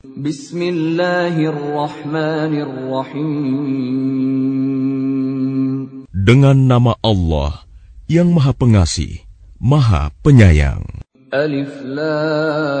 Bismillahirrahmanirrahim. Dengan nama Allah yang Maha Pengasih, Maha Penyayang. Alif Lam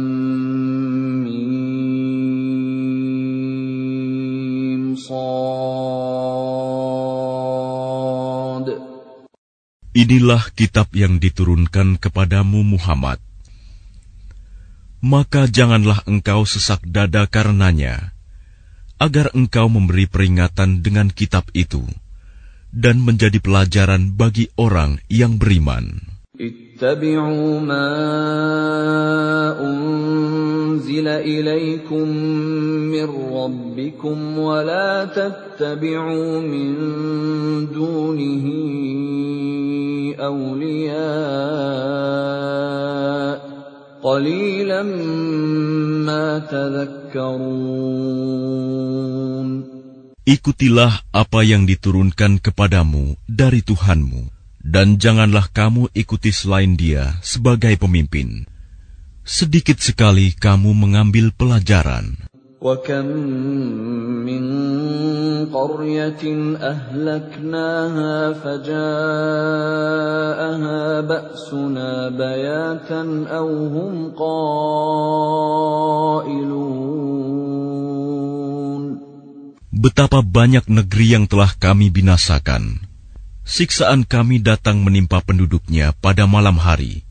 Inilah kitab yang diturunkan kepadamu Muhammad. Maka janganlah engkau sesak dada karenanya, agar engkau memberi peringatan dengan kitab itu, dan menjadi pelajaran bagi orang yang beriman. اتبعوا ما أنزل إليكم من ربكم ولا تتبعوا من دونه أولياء قليلا ما تذكرون. Ikutilah apa yang diturunkan kepadamu dari Tuhanmu. dan janganlah kamu ikuti selain dia sebagai pemimpin. Sedikit sekali kamu mengambil pelajaran. وَكَمْ مِنْ قَرْيَةٍ أَهْلَكْنَاهَا فَجَاءَهَا بَأْسُنَا بَيَاتًا أَوْ هُمْ قَائِلُونَ Betapa banyak negeri yang telah kami binasakan, siksaan kami datang menimpa penduduknya pada malam hari,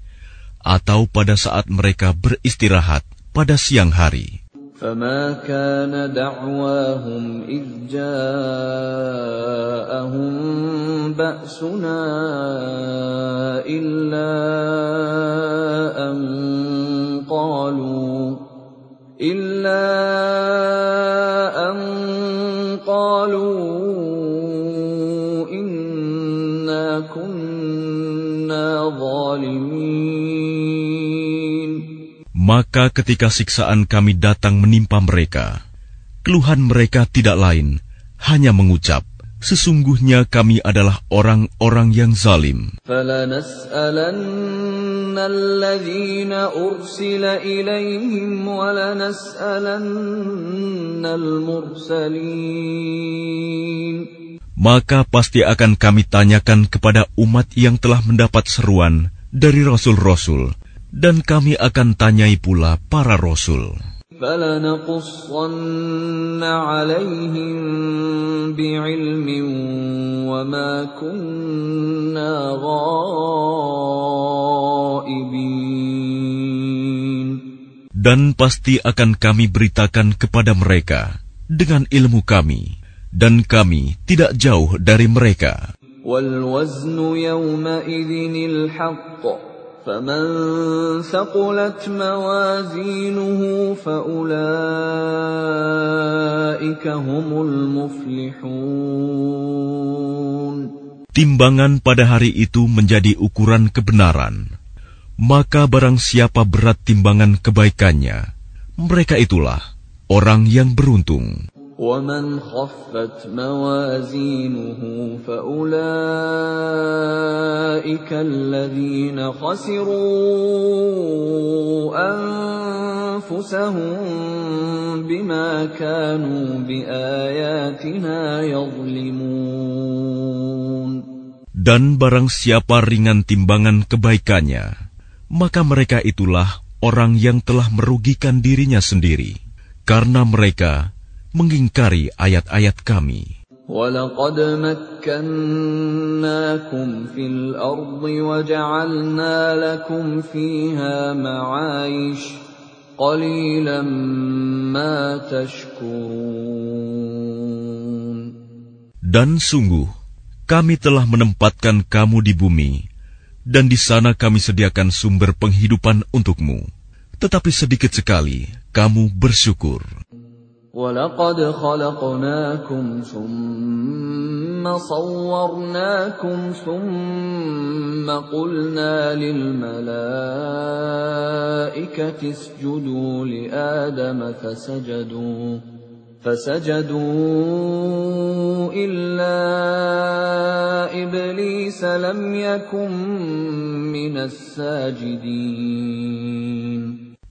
atau pada saat mereka beristirahat pada siang hari. فما كان دعواهم إذ جاءهم بأسنا إلا أن قالوا إلا Maka ketika siksaan kami datang menimpa mereka, keluhan mereka tidak lain, hanya mengucap, Sesungguhnya kami adalah orang-orang yang zalim. Maka pasti akan kami tanyakan kepada umat yang telah mendapat seruan dari rasul-rasul dan kami akan tanyai pula para rasul. Dan pasti akan kami beritakan kepada mereka dengan ilmu kami, dan kami tidak jauh dari mereka. والوزن يومئذ الحق فمن ثقلت موازينه فأولئك هم المفلحون Timbangan pada hari itu menjadi ukuran kebenaran. Maka barang siapa berat timbangan kebaikannya, mereka itulah orang yang beruntung. ومن خفت موازينه فأولئك الذين خسروا أنفسهم بما كانوا بآياتنا يظلمون Dan barang siapa ringan timbangan kebaikannya, maka mereka itulah orang yang telah merugikan dirinya sendiri, karena mereka mengingkari ayat-ayat kami. وَلَقَدْ مَكَّنَّاكُمْ فِي الْأَرْضِ وَجَعَلْنَا لَكُمْ فِيهَا مَعَايِشَ قَلِيلًا مَا تَشْكُرُونَ Dan sungguh, kami telah menempatkan kamu di bumi, dan di sana kami sediakan sumber penghidupan untukmu. tetapi sedikit sekali kamu bersyukur. ولقد خلقناكم ثم صورناكم ثم قلنا للملائكة اسجدوا لآدم فسجدوا فسجدوا إلا إبليس لم يكن من الساجدين.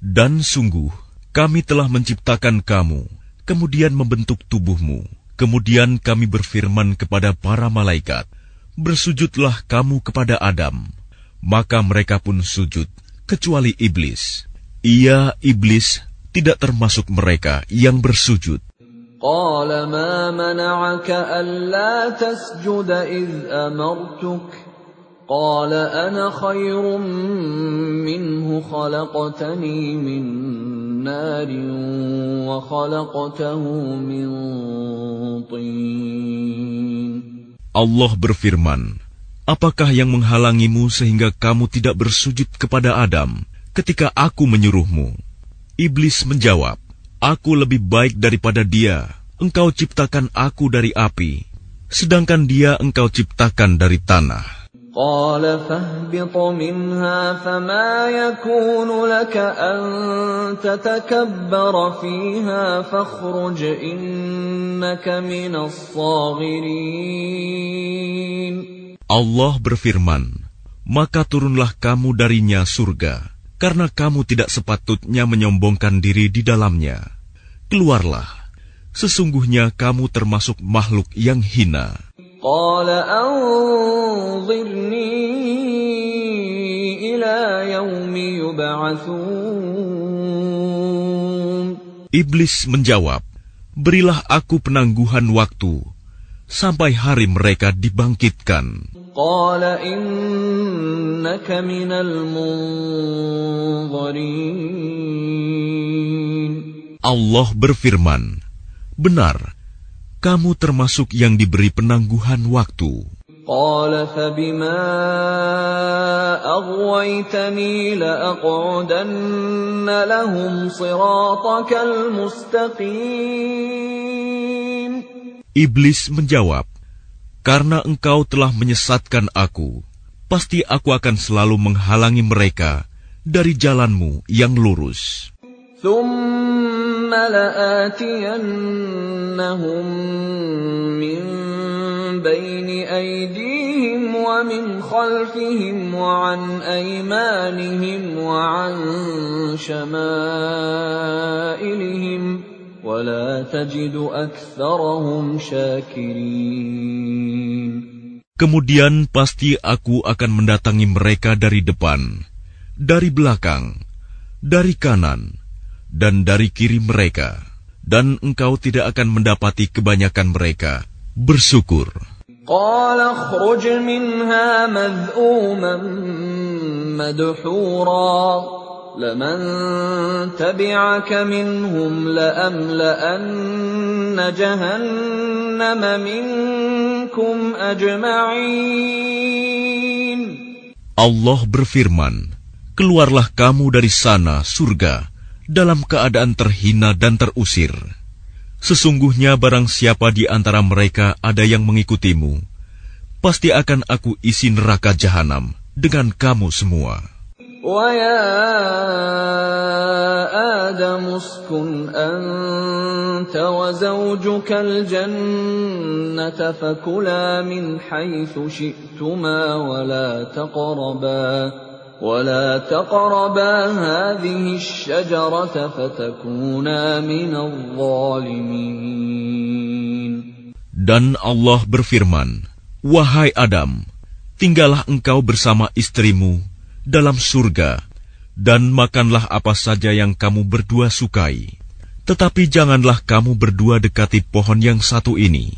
Dan sungguh, kami telah menciptakan kamu. kemudian membentuk tubuhmu. Kemudian kami berfirman kepada para malaikat, "Bersujudlah kamu kepada Adam." Maka mereka pun sujud, kecuali iblis. Ia iblis tidak termasuk mereka yang bersujud. Qala ma mana'aka an la tasjuda iz. قال أنا خير منه خلقتني من نار وخلقته من طين Allah berfirman, Apakah yang menghalangimu sehingga kamu tidak bersujud kepada Adam ketika aku menyuruhmu? Iblis menjawab, Aku lebih baik daripada dia. Engkau ciptakan aku dari api, sedangkan dia engkau ciptakan dari tanah. قال فاهبط منها فما يكون لك أن تتكبر فيها فاخرج إنك من الصاغرين Allah berfirman, Maka turunlah kamu darinya surga, karena kamu tidak sepatutnya menyombongkan diri di dalamnya. Keluarlah, sesungguhnya kamu termasuk makhluk yang hina. قال أنظرني إلى يوم يبعثون Iblis menjawab, Berilah aku penangguhan waktu, sampai hari mereka dibangkitkan. قال إنك من المنظرين Allah berfirman, Benar, kamu termasuk yang diberi penangguhan waktu. قال فبما أغويتني لأقعدن لهم صراطك المستقيم Iblis menjawab, Karena engkau telah menyesatkan aku, pasti aku akan selalu menghalangi mereka dari jalanmu yang lurus. ثم لآتينهم من بين أيديهم ومن خلفهم وعن أيمانهم وعن شمائلهم ولا تجد أكثرهم شاكرين Kemudian pasti aku akan mendatangi mereka dari depan, dari belakang, dari kanan, dan dari kiri mereka, dan engkau tidak akan mendapati kebanyakan mereka bersyukur. قال اخرج منها مذءوما مدحورا لمن تبعك منهم لأملأن جهنم منكم أجمعين Allah berfirman, Keluarlah kamu dari sana, surga, dalam keadaan terhina dan terusir. Sesungguhnya barang siapa di antara mereka ada yang mengikutimu, pasti akan aku isi neraka jahanam dengan kamu semua. ويا آدم اسكن أنت وزوجك الجنة فكلا من حيث شئتما ولا تقربا ولا تقربا هذه الشجرة فتكونا من الظالمين Dan Allah berfirman, Wahai Adam, tinggallah engkau bersama istrimu dalam surga, dan makanlah apa saja yang kamu berdua sukai. Tetapi janganlah kamu berdua dekati pohon yang satu ini.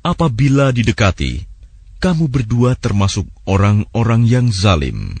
Apabila didekati, kamu berdua termasuk orang-orang yang zalim.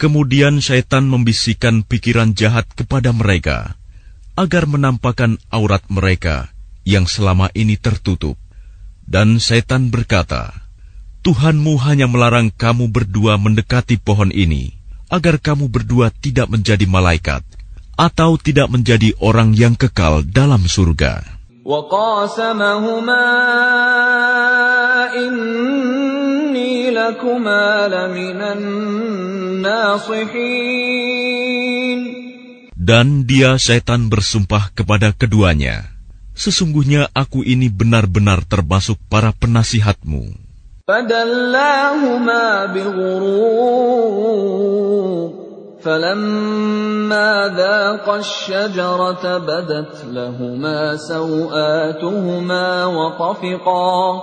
Kemudian syaitan membisikkan pikiran jahat kepada mereka agar menampakkan aurat mereka yang selama ini tertutup. Dan syaitan berkata, Tuhanmu hanya melarang kamu berdua mendekati pohon ini, agar kamu berdua tidak menjadi malaikat, atau tidak menjadi orang yang kekal dalam surga. وقاسمهما إني لكما لمن dan dia setan bersumpah kepada keduanya, Sesungguhnya aku ini benar-benar termasuk para penasihatmu. فلما ذاقا الشجرة بدت لهما سوآتهما وطفقا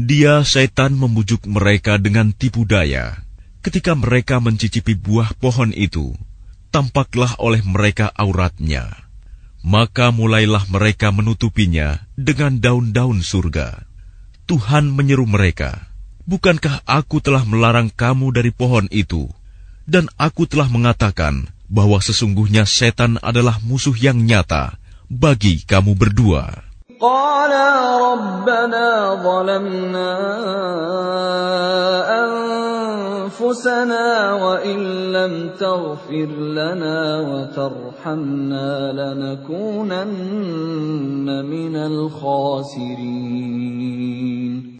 Dia setan membujuk mereka dengan tipu daya. Ketika mereka mencicipi buah pohon itu, tampaklah oleh mereka auratnya. Maka mulailah mereka menutupinya dengan daun-daun surga. Tuhan menyeru mereka, Bukankah aku telah melarang kamu dari pohon itu? Dan aku telah mengatakan, bahwa sesungguhnya setan adalah musuh yang nyata bagi kamu berdua. قالا ربنا ظلمنا أنفسنا وإن لم تغفر لنا وترحمنا لنكونن من الخاسرين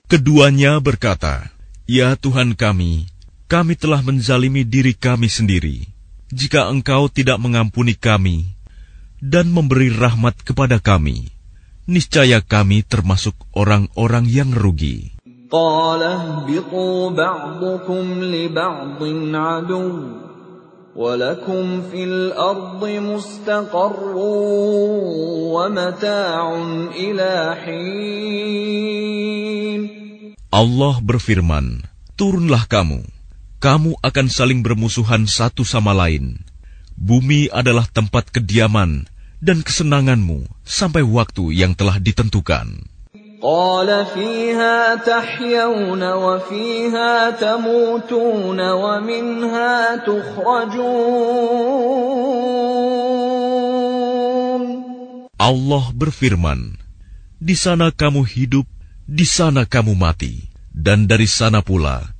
Keduanya berkata, Ya Tuhan kami, kami telah menzalimi diri kami sendiri jika engkau tidak mengampuni kami dan memberi rahmat kepada kami, niscaya kami termasuk orang-orang yang rugi. Allah berfirman, Turunlah kamu, kamu akan saling bermusuhan satu sama lain. Bumi adalah tempat kediaman dan kesenanganmu sampai waktu yang telah ditentukan. Allah berfirman, Di sana kamu hidup, di sana kamu mati, dan dari sana pula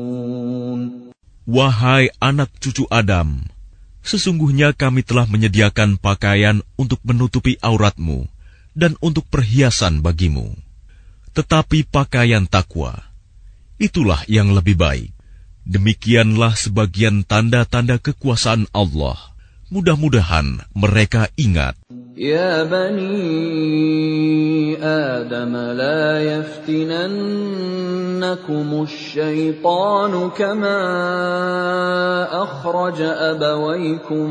Wahai anak cucu Adam, sesungguhnya kami telah menyediakan pakaian untuk menutupi auratmu dan untuk perhiasan bagimu. Tetapi pakaian takwa, itulah yang lebih baik. Demikianlah sebagian tanda-tanda kekuasaan Allah. Mudah-mudahan mereka ingat. Ya bani Adam la yaftinannakum syaitanu kama akhraja abawaykum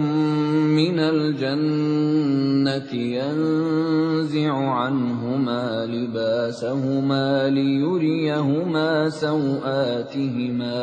minal jannati yanzi'u anhuma libasahuma liyuriyahuma sawatihima.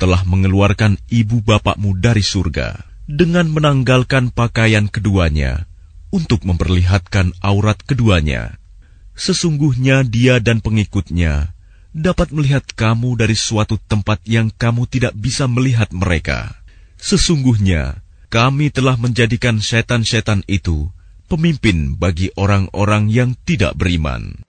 telah mengeluarkan ibu bapakmu dari surga dengan menanggalkan pakaian keduanya untuk memperlihatkan aurat keduanya. Sesungguhnya dia dan pengikutnya dapat melihat kamu dari suatu tempat yang kamu tidak bisa melihat mereka. Sesungguhnya kami telah menjadikan setan-setan itu pemimpin bagi orang-orang yang tidak beriman.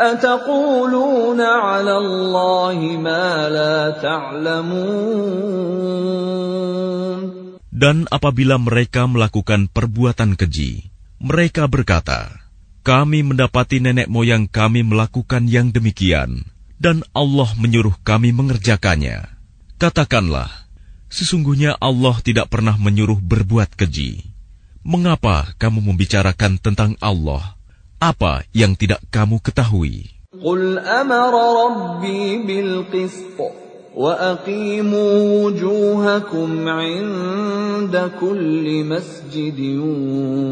أَتَقُولُونَ عَلَى اللَّهِ مَا لَا تَعْلَمُونَ Dan apabila mereka melakukan perbuatan keji, mereka berkata, Kami mendapati nenek moyang kami melakukan yang demikian, dan Allah menyuruh kami mengerjakannya. Katakanlah, sesungguhnya Allah tidak pernah menyuruh berbuat keji. Mengapa kamu membicarakan tentang Allah apa yang tidak kamu ketahui? قل أمر ربي بالقسط وأقيموا وجوهكم عند كل مسجد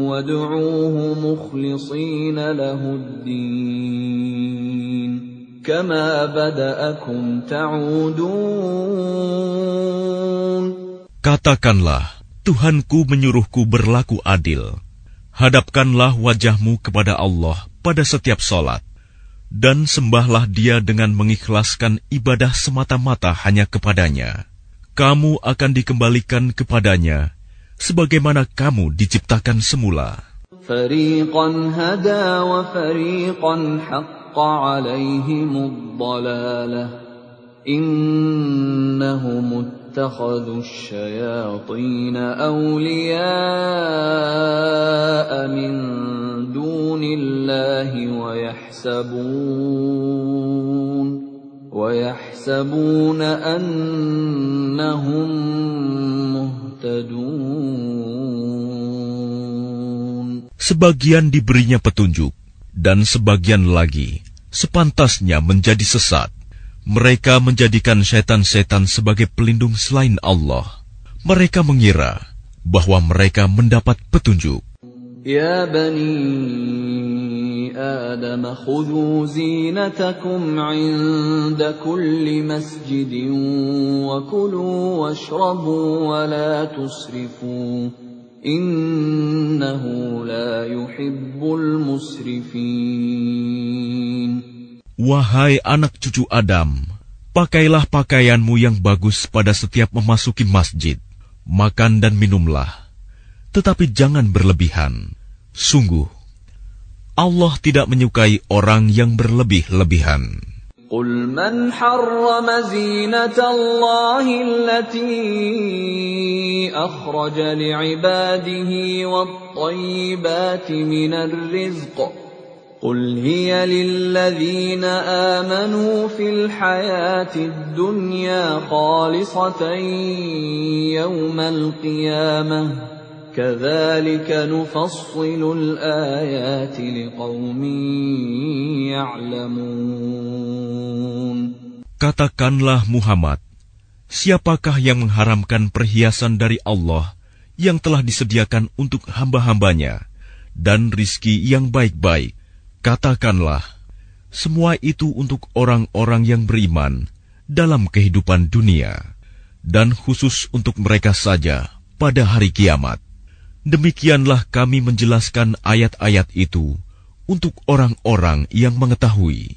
وادعوه مخلصين له الدين كما بدأكم تعودون Katakanlah, Tuhanku menyuruhku berlaku adil. Hadapkanlah wajahmu kepada Allah pada setiap solat, dan sembahlah Dia dengan mengikhlaskan ibadah semata-mata hanya kepadanya. Kamu akan dikembalikan kepadanya, sebagaimana kamu diciptakan semula. hada wa وفريقا حق عليهم الضلاله انهم اتخذوا الشياطين اولياء من دون الله ويحسبون ويحسبون انهم مهتدون Sebagian diberinya petunjuk, dan sebagian lagi sepantasnya menjadi sesat. Mereka menjadikan setan-setan sebagai pelindung selain Allah. Mereka mengira bahwa mereka mendapat petunjuk. Ya bani Adam, khudu zinatakum inda kulli masjidin wa kulu washrabu wa la tusrifu. Innahu la yuhibbul musrifin. Wahai anak cucu Adam, pakailah pakaianmu yang bagus pada setiap memasuki masjid. Makan dan minumlah, tetapi jangan berlebihan. Sungguh, Allah tidak menyukai orang yang berlebih-lebihan. قل من حرم زينة الله التي أخرج لعباده والطيبات من الرزق قل هي للذين آمنوا في الحياة الدنيا خالصة يوم القيامة كذلك نفصل الآيات لقوم يعلمون Katakanlah Muhammad, siapakah yang mengharamkan perhiasan dari Allah yang telah disediakan untuk hamba-hambanya dan rizki yang baik-baik? Katakanlah, semua itu untuk orang-orang yang beriman dalam kehidupan dunia, dan khusus untuk mereka saja pada hari kiamat. Demikianlah kami menjelaskan ayat-ayat itu untuk orang-orang yang mengetahui.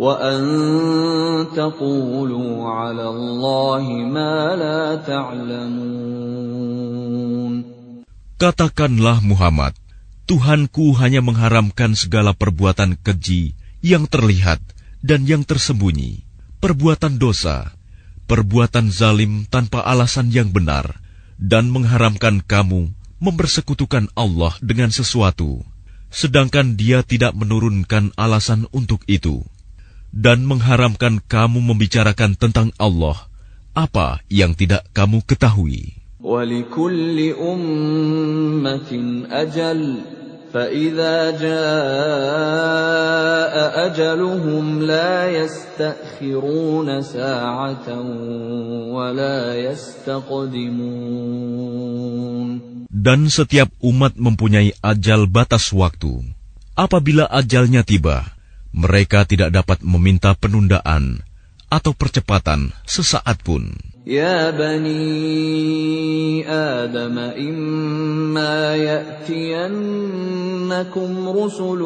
وأن تقولوا على الله ما لا تعلمون Katakanlah Muhammad, Tuhanku hanya mengharamkan segala perbuatan keji yang terlihat dan yang tersembunyi, perbuatan dosa, perbuatan zalim tanpa alasan yang benar, dan mengharamkan kamu mempersekutukan Allah dengan sesuatu, sedangkan Dia tidak menurunkan alasan untuk itu, dan mengharamkan kamu membicarakan tentang Allah apa yang tidak kamu ketahui. ولكل أمة أجل فإذا جاء أجلهم لا يستأخرون ساعة ولا يستقدمون Dan setiap umat mempunyai ajal batas waktu. Apabila ajalnya tiba, mereka tidak dapat meminta penundaan atau percepatan sesaat pun. يا بني آدم إما يأتينكم رسل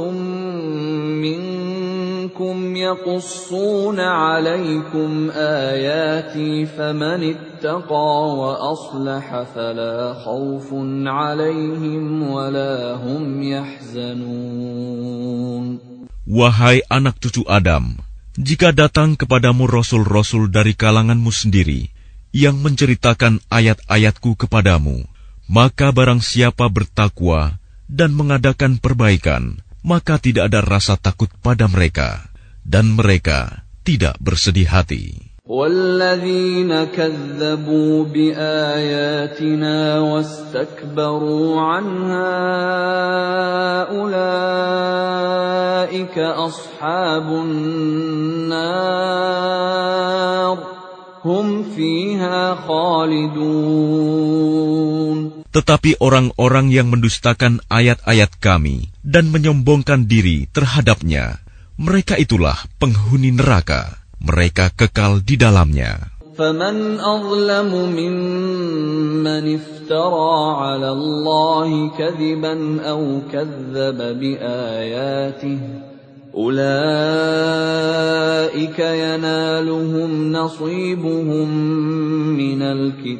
منكم يقصون عليكم آياتي فمن اتقى وأصلح فلا خوف عليهم ولا هم يحزنون Wahai anak cucu Adam, jika datang kepadamu rasul-rasul dari kalanganmu sendiri, yang menceritakan ayat-ayatku kepadamu, maka barang siapa bertakwa dan mengadakan perbaikan, maka tidak ada rasa takut pada mereka, dan mereka tidak bersedih hati. والذين كذبوا بآياتنا واستكبروا عنها أولئك أصحاب النار هم فيها خالدون Tetapi orang-orang yang mendustakan ayat-ayat kami dan menyombongkan diri terhadapnya, mereka itulah penghuni neraka. Mereka kekal di dalamnya. فمن أظلم ممن افترى على الله كذبا أو كذب بآياته أولئك ينالهم نصيبهم من الكتاب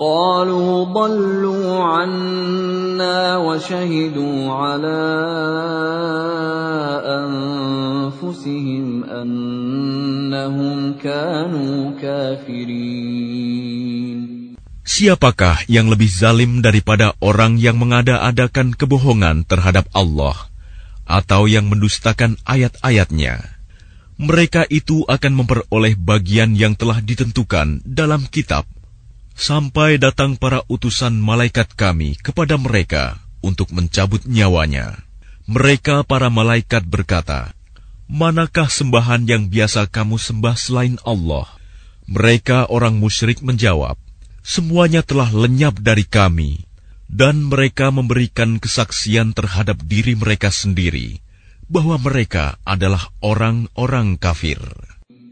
قالوا ضلوا عنا وشهدوا على أنفسهم أنهم كانوا كافرين Siapakah yang lebih zalim daripada orang yang mengada-adakan kebohongan terhadap Allah atau yang mendustakan ayat-ayatnya? Mereka itu akan memperoleh bagian yang telah ditentukan dalam kitab sampai datang para utusan malaikat kami kepada mereka untuk mencabut nyawanya. Mereka para malaikat berkata, Manakah sembahan yang biasa kamu sembah selain Allah? Mereka orang musyrik menjawab, Semuanya telah lenyap dari kami, dan mereka memberikan kesaksian terhadap diri mereka sendiri bahwa mereka adalah orang-orang kafir.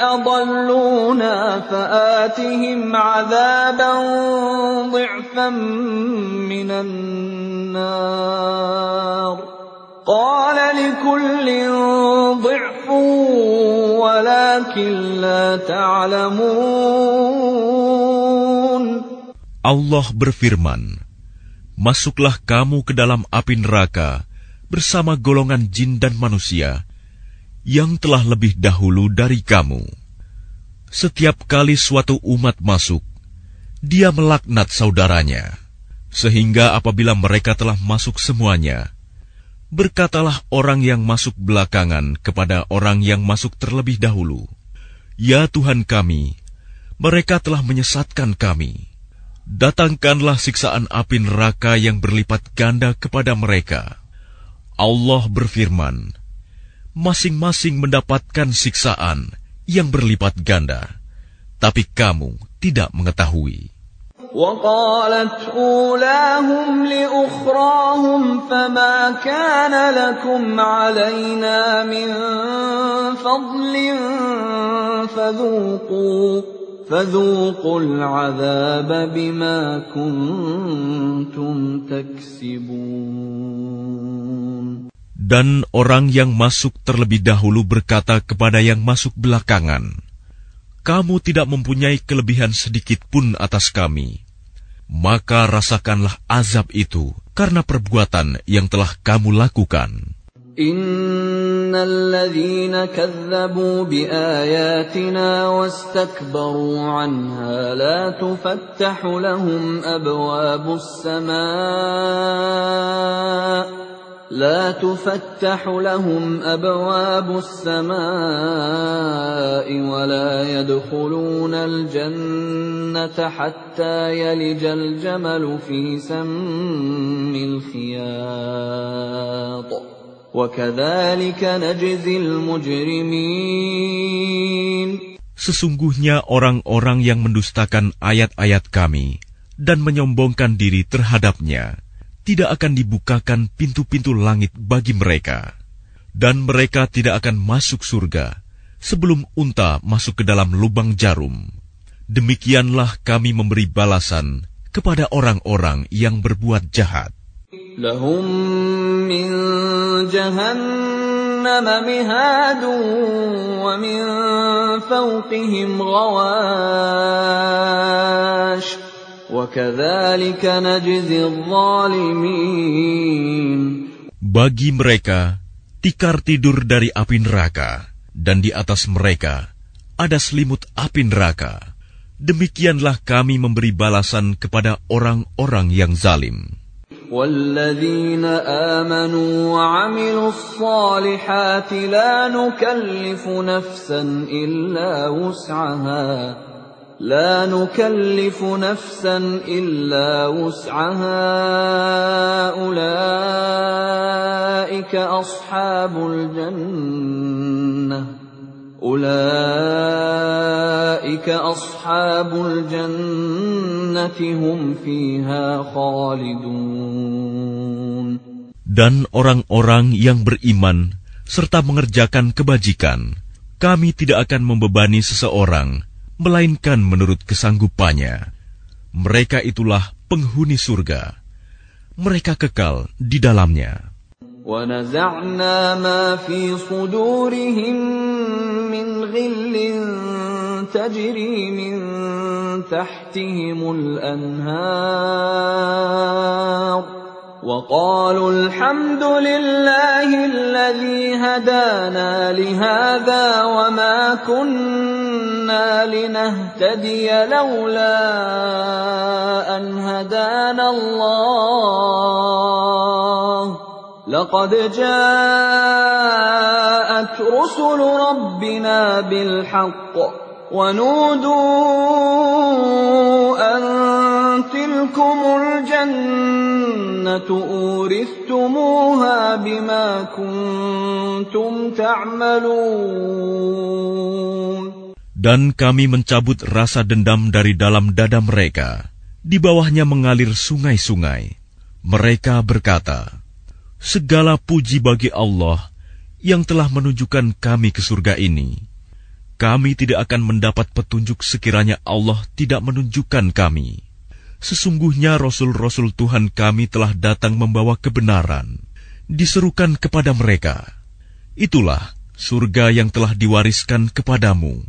أضلونا فآتهم عذابا ضعفا من النار قال لكل ضعف ولكن لا تعلمون Allah berfirman, Masuklah kamu ke dalam api neraka bersama golongan jin dan manusia yang telah lebih dahulu dari kamu. Setiap kali suatu umat masuk, dia melaknat saudaranya, sehingga apabila mereka telah masuk semuanya, berkatalah orang yang masuk belakangan kepada orang yang masuk terlebih dahulu, "Ya Tuhan kami, mereka telah menyesatkan kami." datangkanlah siksaan api neraka yang berlipat ganda kepada mereka. Allah berfirman, masing-masing mendapatkan siksaan yang berlipat ganda, tapi kamu tidak mengetahui. وقالت أولاهم لأخراهم فما كان لكم علينا من فضل فذوقوا فذوقوا العذاب بما كنتم تكسبون Dan orang yang masuk terlebih dahulu berkata kepada yang masuk belakangan, Kamu tidak mempunyai kelebihan sedikit pun atas kami. Maka rasakanlah azab itu karena perbuatan yang telah kamu lakukan. إن الذين كذبوا بآياتنا واستكبروا عنها لا تفتح لهم أبواب السماء لا تفتح لهم أبواب السماء ولا يدخلون الجنة حتى يلج الجمل في سم الخياط Sesungguhnya orang-orang yang mendustakan ayat-ayat kami dan menyombongkan diri terhadapnya tidak akan dibukakan pintu-pintu langit bagi mereka, dan mereka tidak akan masuk surga sebelum unta masuk ke dalam lubang jarum. Demikianlah kami memberi balasan kepada orang-orang yang berbuat jahat. Lahum min jahannam mihadun wa min fawqihim ghawash. Bagi mereka, tikar tidur dari api neraka, dan di atas mereka ada selimut api neraka. Demikianlah kami memberi balasan kepada orang-orang yang zalim. والذين آمنوا وعملوا الصالحات لا نكلف نفسا إلا وسعها لا نكلف نفسا إلا وسعها أولئك أصحاب الجنة أولئك أصحاب الجنة هم فيها خالدون Dan orang-orang yang beriman serta mengerjakan kebajikan, kami tidak akan membebani seseorang, melainkan menurut kesanggupannya. Mereka itulah penghuni surga. Mereka kekal di dalamnya. ونزعنا ما في صدورهم من غل تجري من تحتهم الانهار وقالوا الحمد لله الذي هدانا لهذا وما كنا لنهتدي لولا أن هدانا الله. لقد جاءت رسل ربنا بالحق ونودوا أن تلكم الجنة أورثتموها بما كنتم تعملون Dan kami mencabut rasa dendam dari dalam dada mereka, Di bawahnya mengalir sungai-sungai. Mereka berkata, Segala puji bagi Allah yang telah menunjukkan kami ke surga ini. Kami tidak akan mendapat petunjuk sekiranya Allah tidak menunjukkan kami. Sesungguhnya Rasul-Rasul Tuhan kami telah datang membawa kebenaran, diserukan kepada mereka. Itulah surga yang telah diwariskan kepadamu,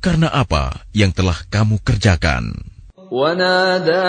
karena apa yang telah kamu kerjakan. ونادى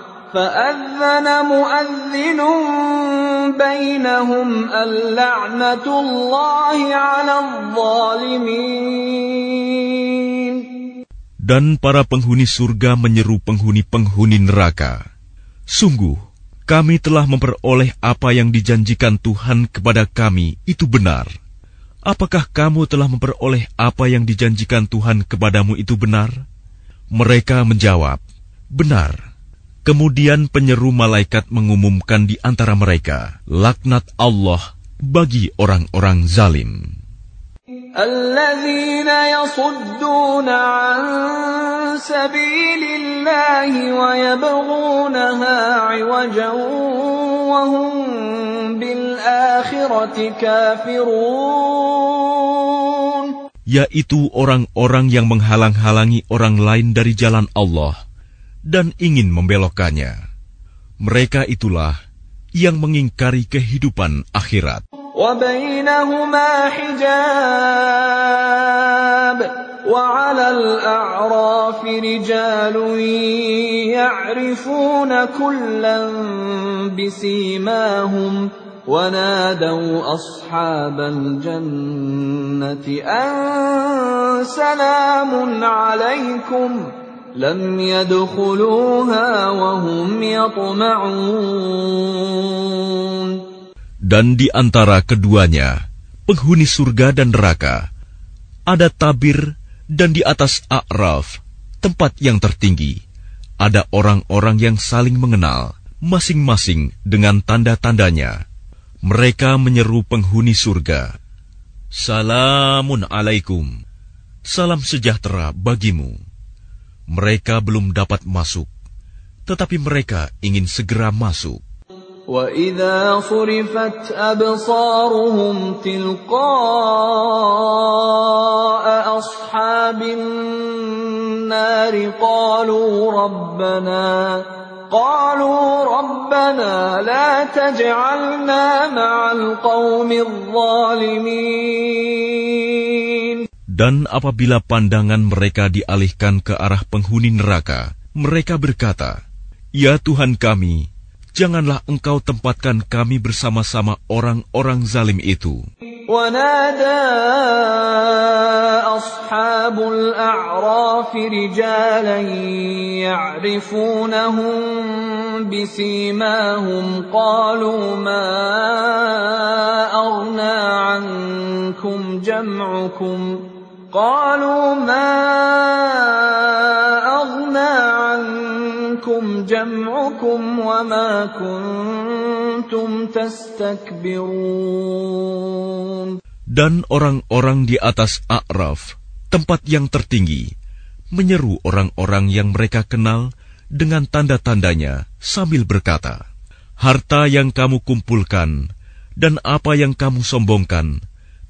فأذن مؤذن بينهم اللعنة الله على الظالمين Dan para penghuni surga menyeru penghuni-penghuni neraka, Sungguh, kami telah memperoleh apa yang dijanjikan Tuhan kepada kami itu benar. Apakah kamu telah memperoleh apa yang dijanjikan Tuhan kepadamu itu benar? Mereka menjawab, Benar. Kemudian penyeru malaikat mengumumkan di antara mereka, laknat Allah bagi orang-orang zalim. الذين يصدون عن سبيل الله ويبغونها عوجا وهم بالآخرة كافرون Yaitu orang-orang yang menghalang-halangi orang lain dari jalan Allah dan ingin membelokkannya. Mereka itulah yang mengingkari kehidupan akhirat. وبينهما حجاب وعلى الأعراف رجال يعرفون كلا بسيماهم ونادوا أصحاب الجنة أن سلام عليكم لم يدخلوها وهم يطمعون Dan di antara keduanya, penghuni surga dan neraka, ada tabir dan di atas A'raf, tempat yang tertinggi, ada orang-orang yang saling mengenal, masing-masing dengan tanda-tandanya. Mereka menyeru penghuni surga, Salamun alaikum, salam sejahtera bagimu. Mereka belum dapat masuk, tetapi mereka ingin segera masuk. وإذا صرفت أبصارهم تلقاء أصحاب النار قالوا ربنا قالوا ربنا لا تجعلنا مع القوم الظالمين Dan apabila pandangan mereka dialihkan ke arah penghuni neraka, mereka berkata, Ya Tuhan kami, janganlah engkau tempatkan kami bersama-sama orang-orang zalim itu. ونادى أصحاب الأعراف رجالا يعرفونهم بسيماهم قالوا ما أغنى عنكم جمعكم قالوا ما أغنى عنكم جمعكم وما كنتم تستكبرون Dan orang-orang di atas A'raf, tempat yang tertinggi, menyeru orang-orang yang mereka kenal dengan tanda-tandanya sambil berkata, Harta yang kamu kumpulkan dan apa yang kamu sombongkan,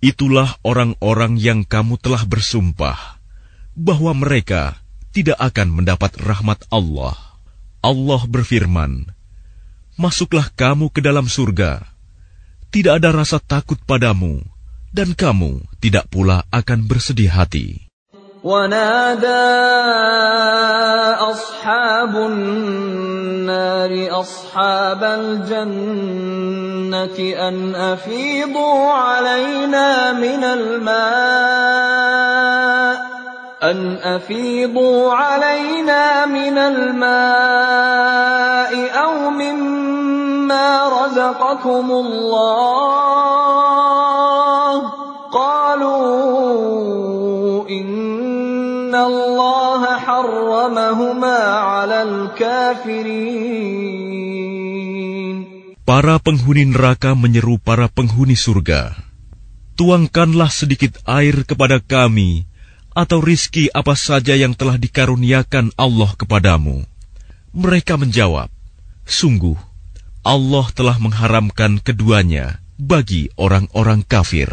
Itulah orang-orang yang kamu telah bersumpah bahwa mereka tidak akan mendapat rahmat Allah. Allah berfirman, Masuklah kamu ke dalam surga. Tidak ada rasa takut padamu, dan kamu tidak pula akan bersedih hati. ونادى أصحاب النار أصحاب الجنة أن أفيضوا علينا من الماء أن أفيضوا علينا من الماء أو مما رزقكم الله. قالوا إن Para penghuni neraka menyeru para penghuni surga. Tuangkanlah sedikit air kepada kami atau rizki apa saja yang telah dikaruniakan Allah kepadamu. Mereka menjawab, Sungguh, Allah telah mengharamkan keduanya bagi orang-orang kafir.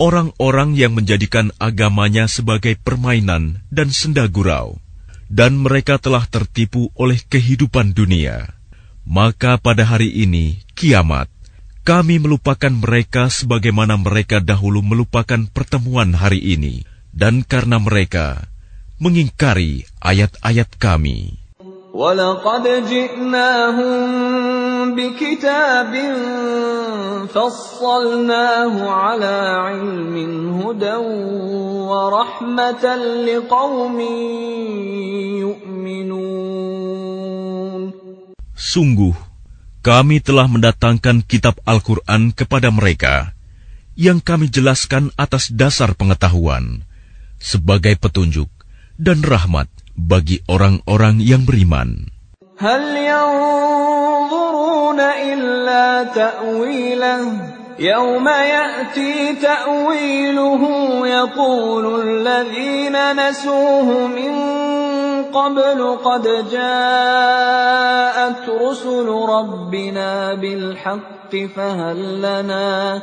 orang-orang yang menjadikan agamanya sebagai permainan dan senda gurau, dan mereka telah tertipu oleh kehidupan dunia. Maka pada hari ini, kiamat, kami melupakan mereka sebagaimana mereka dahulu melupakan pertemuan hari ini, dan karena mereka mengingkari ayat-ayat kami. ولقد جئناهم بكتاب فصلناه على علم هدى ورحمة لقوم يؤمنون Sungguh, kami telah mendatangkan kitab Al-Quran kepada mereka, yang kami jelaskan atas dasar pengetahuan, sebagai petunjuk dan rahmat bagi orang-orang yang beriman. هل ينظرون إلا تأويله يوم يأتي تأويله يقول الذين نسوه من قبل قد جاءت رسل ربنا بالحق فهل لنا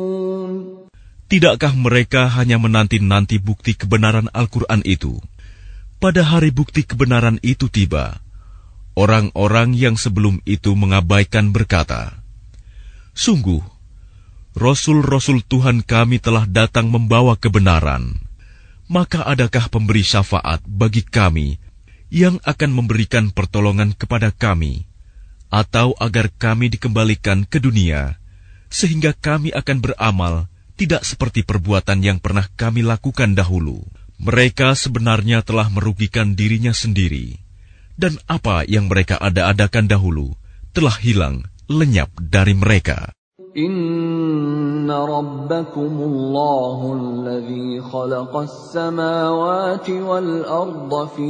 Tidakkah mereka hanya menanti-nanti bukti kebenaran Al-Quran itu? Pada hari bukti kebenaran itu tiba, orang-orang yang sebelum itu mengabaikan berkata, Sungguh, Rasul-Rasul Tuhan kami telah datang membawa kebenaran. Maka adakah pemberi syafaat bagi kami yang akan memberikan pertolongan kepada kami, atau agar kami dikembalikan ke dunia, sehingga kami akan beramal tidak seperti perbuatan yang pernah kami lakukan dahulu. Mereka sebenarnya telah merugikan dirinya sendiri, dan apa yang mereka ada-adakan dahulu telah hilang lenyap dari mereka. Inna wal fi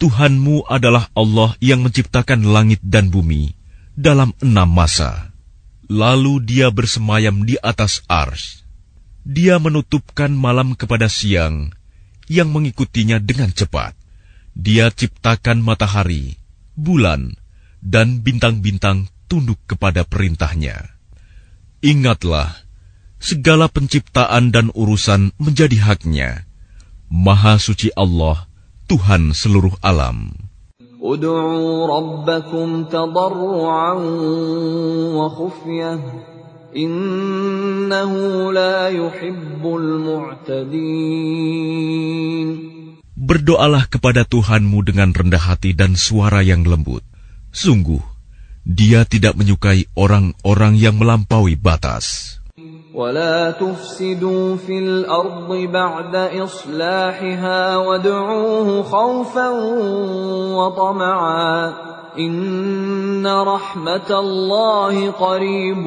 Tuhanmu adalah Allah yang menciptakan langit dan bumi dalam enam masa. Lalu dia bersemayam di atas ars. Dia menutupkan malam kepada siang, yang mengikutinya dengan cepat. Dia ciptakan matahari, bulan, dan bintang-bintang tunduk kepada perintahnya. Ingatlah, segala penciptaan dan urusan menjadi haknya. Maha suci Allah, Tuhan seluruh alam. Berdoalah kepada Tuhanmu dengan rendah hati dan suara yang lembut. Sungguh, dia tidak menyukai orang-orang yang melampaui batas. ولا تفسدوا في الأرض بعد إصلاحها وادعوه خوفا وطمعا إن رحمة الله قريب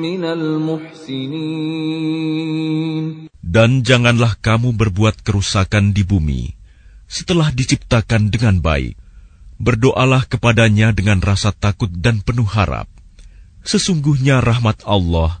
من المحسنين Dan janganlah kamu berbuat kerusakan di bumi setelah diciptakan dengan baik. Berdoalah kepadanya dengan rasa takut dan penuh harap. Sesungguhnya rahmat Allah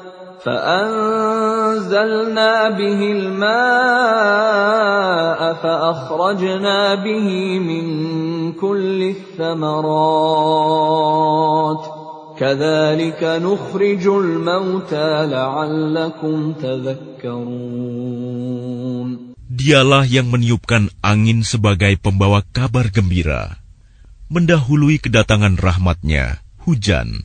فأنزلنا به الماء فأخرجنا به من كل الثمرات كذلك نخرج الموتى لعلكم تذكرون Dialah yang meniupkan angin sebagai pembawa kabar gembira, mendahului kedatangan rahmatnya, hujan,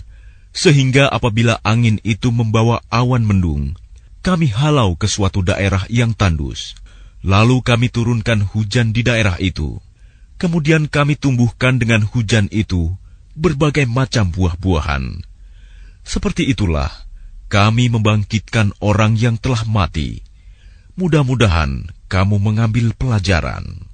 sehingga apabila angin itu membawa awan mendung, kami halau ke suatu daerah yang tandus, lalu kami turunkan hujan di daerah itu. Kemudian kami tumbuhkan dengan hujan itu berbagai macam buah-buahan. Seperti itulah kami membangkitkan orang yang telah mati. Mudah-mudahan kamu mengambil pelajaran.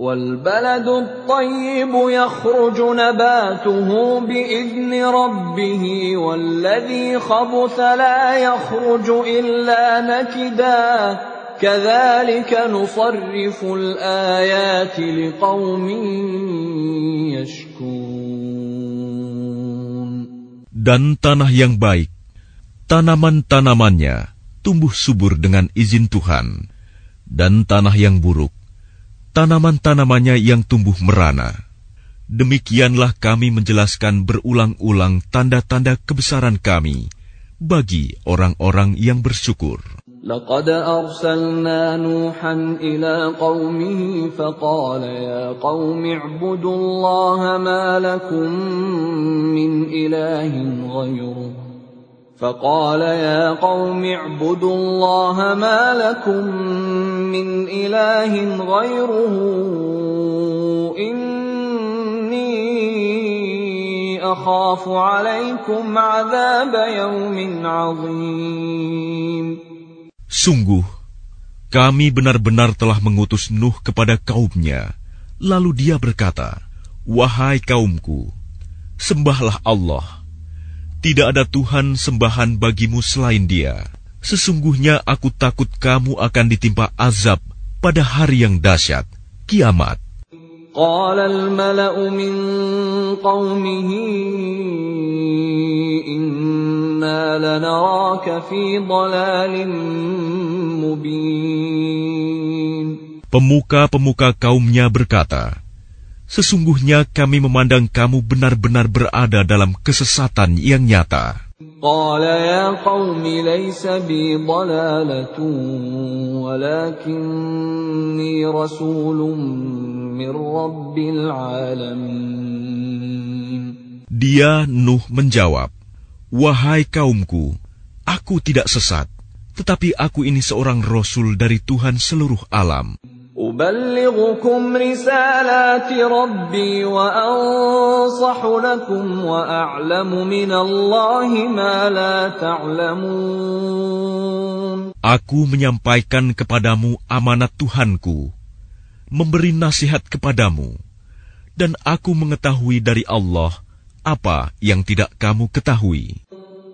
والبلد الطيب يخرج نباته بإذن ربه والذي خبث لا يخرج إلا نكدا كذلك نصرف الآيات لقوم يشكون Dan tanah yang baik, tanaman-tanamannya tumbuh subur dengan izin Tuhan, dan tanah yang buruk, tanaman-tanamannya yang tumbuh merana. Demikianlah kami menjelaskan berulang-ulang tanda-tanda kebesaran kami bagi orang-orang yang bersyukur. لقد أرسلنا نوحا إلى قومه فقال يا قوم اعبدوا الله ما لكم من إله غيره فقال يا قوم اعبدوا الله ما لكم من إله غيره إني أخاف عليكم عذاب يوم عظيم Sungguh, kami benar-benar telah mengutus Nuh kepada kaumnya. Lalu dia berkata, Wahai kaumku, sembahlah Allah. Tidak ada Tuhan sembahan bagimu selain dia. Sesungguhnya aku takut kamu akan ditimpa azab pada hari yang dahsyat, kiamat. قال الملأ من قومه إنا لنراك في ضلال مبين Pemuka-pemuka kaumnya berkata, Sesungguhnya kami memandang kamu benar-benar berada dalam kesesatan yang nyata. قال يا قوم ليس بي ضلالة ولكني رسول من رب العالمين Dia Nuh menjawab, Wahai kaumku, aku tidak sesat, tetapi aku ini seorang rasul dari Tuhan seluruh alam. أبلغكم رسالات ربي وأنصح لكم وأعلم من الله ما لا تعلمون Aku menyampaikan kepadamu amanat Tuhanku, memberi nasihat kepadamu, dan aku mengetahui dari Allah apa yang tidak kamu ketahui.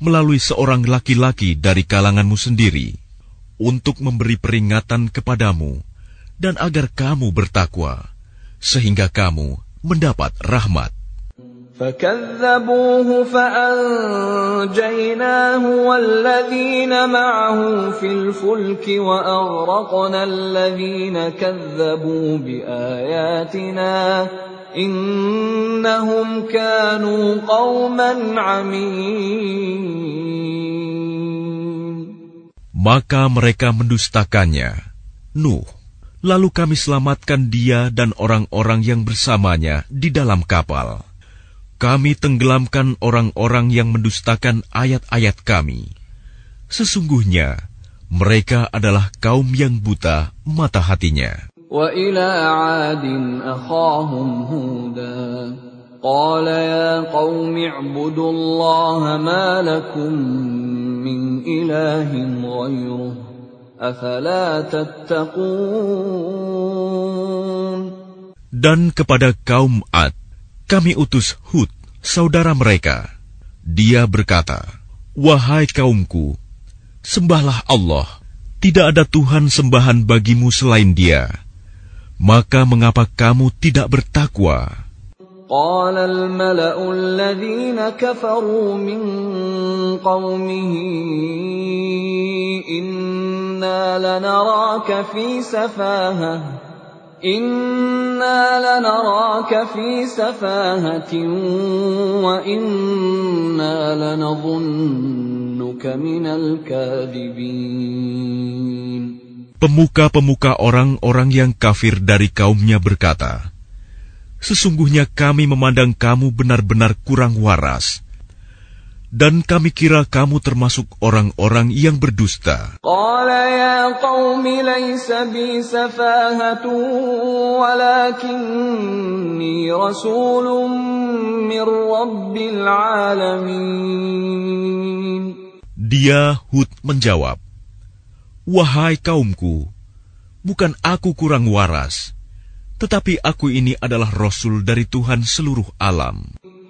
melalui seorang laki-laki dari kalanganmu sendiri untuk memberi peringatan kepadamu dan agar kamu bertakwa sehingga kamu mendapat rahmat. فكذبوه فأنجيناه والذين معه في الفلك وأغرقنا الذين كذبوا بآياتنا إنهم كانوا قوما عمين Maka mereka mendustakannya. Nuh, lalu kami selamatkan dia dan orang-orang yang bersamanya di dalam kapal. Kami tenggelamkan orang-orang yang mendustakan ayat-ayat kami. Sesungguhnya, mereka adalah kaum yang buta mata hatinya. وإلى عاد أخاهم هودا قال يا قوم اعبدوا الله ما لكم من إله غيره أفلا تتقون Dan kepada kaum Ad, kami utus Hud, saudara mereka. Dia berkata, Wahai kaumku, sembahlah Allah. Tidak ada Tuhan sembahan bagimu selain dia. Maka mengapa kamu tidak bertakwa? قال الملأ الذين كفروا من قومه إنا لنراك في Pemuka-pemuka orang-orang yang kafir dari kaumnya berkata, Sesungguhnya kami memandang kamu benar-benar kurang waras dan kami kira kamu termasuk orang-orang yang berdusta. Dia Hud menjawab, Wahai kaumku, bukan aku kurang waras, tetapi aku ini adalah rasul dari Tuhan seluruh alam.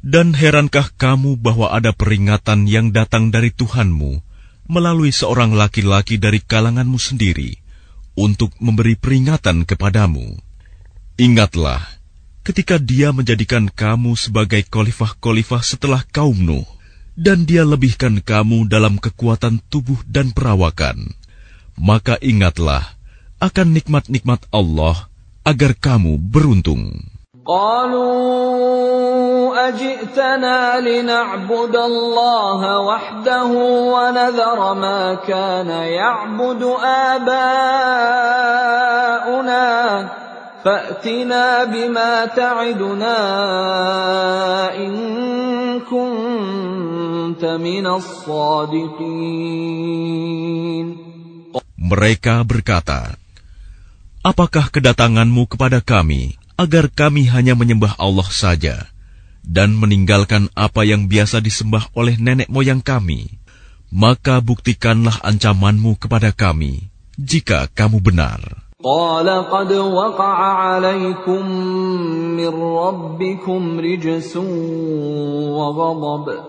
Dan herankah kamu bahwa ada peringatan yang datang dari Tuhanmu melalui seorang laki-laki dari kalanganmu sendiri untuk memberi peringatan kepadamu? Ingatlah, ketika dia menjadikan kamu sebagai khalifah-khalifah setelah kaum Nuh, dan dia lebihkan kamu dalam kekuatan tubuh dan perawakan, maka ingatlah akan nikmat-nikmat Allah agar kamu beruntung. قالوا أجئتنا لنعبد الله وحده ونذر ما كان يعبد آباؤنا فأتنا بما تعدنا إن كنت من الصادقين Mereka berkata, Apakah kedatanganmu kepada kami agar kami hanya menyembah Allah saja dan meninggalkan apa yang biasa disembah oleh nenek moyang kami? Maka buktikanlah ancamanmu kepada kami jika kamu benar. قال قد وقع عليكم من ربكم رجس وغضب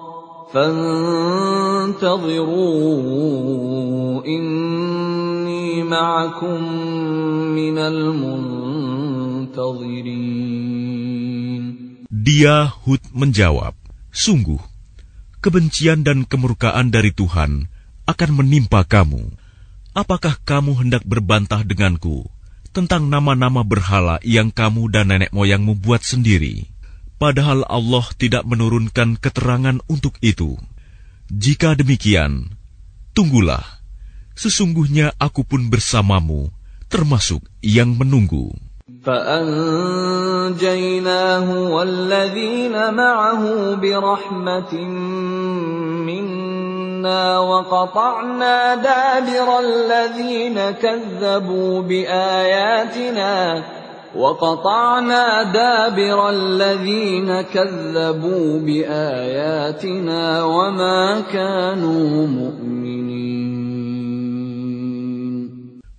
فانتظروا إني معكم من المنتظرين Dia Hud menjawab, Sungguh, kebencian dan kemurkaan dari Tuhan akan menimpa kamu. Apakah kamu hendak berbantah denganku tentang nama-nama berhala yang kamu dan nenek moyangmu buat sendiri? Padahal Allah tidak menurunkan keterangan untuk itu. Jika demikian, tunggulah. Sesungguhnya aku pun bersamamu, termasuk yang menunggu. فأنجيناه والذين معه برحمة منا وقطعنا دابر الذين كذبوا بآياتنا وقطعنا دابر الذين كذبوا بآياتنا وما كانوا مؤمنين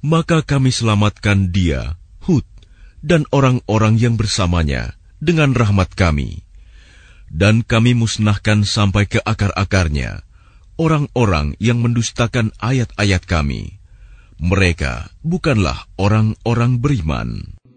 Maka kami selamatkan dia, Hud, dan orang-orang yang bersamanya dengan rahmat kami. Dan kami musnahkan sampai ke akar-akarnya orang-orang yang mendustakan ayat-ayat kami. Mereka bukanlah orang-orang beriman.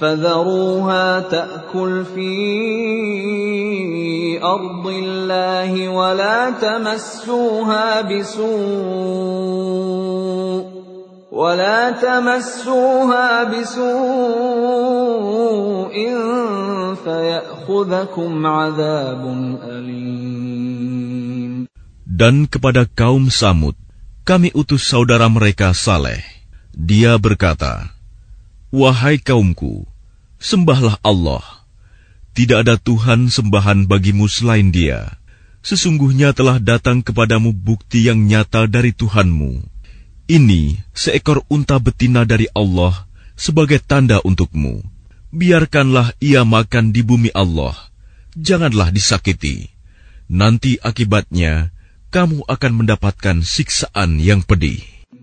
فذروها تأكل في أرض الله ولا تمسوها بسوء ولا تمسوها بسوء فيأخذكم عذاب أليم Dan kepada kaum Samud, kami utus saudara mereka Saleh. Dia berkata, Wahai kaumku, sembahlah Allah. Tidak ada Tuhan sembahan bagimu selain dia. Sesungguhnya telah datang kepadamu bukti yang nyata dari Tuhanmu. Ini seekor unta betina dari Allah sebagai tanda untukmu. Biarkanlah ia makan di bumi Allah. Janganlah disakiti. Nanti akibatnya kamu akan mendapatkan siksaan yang pedih.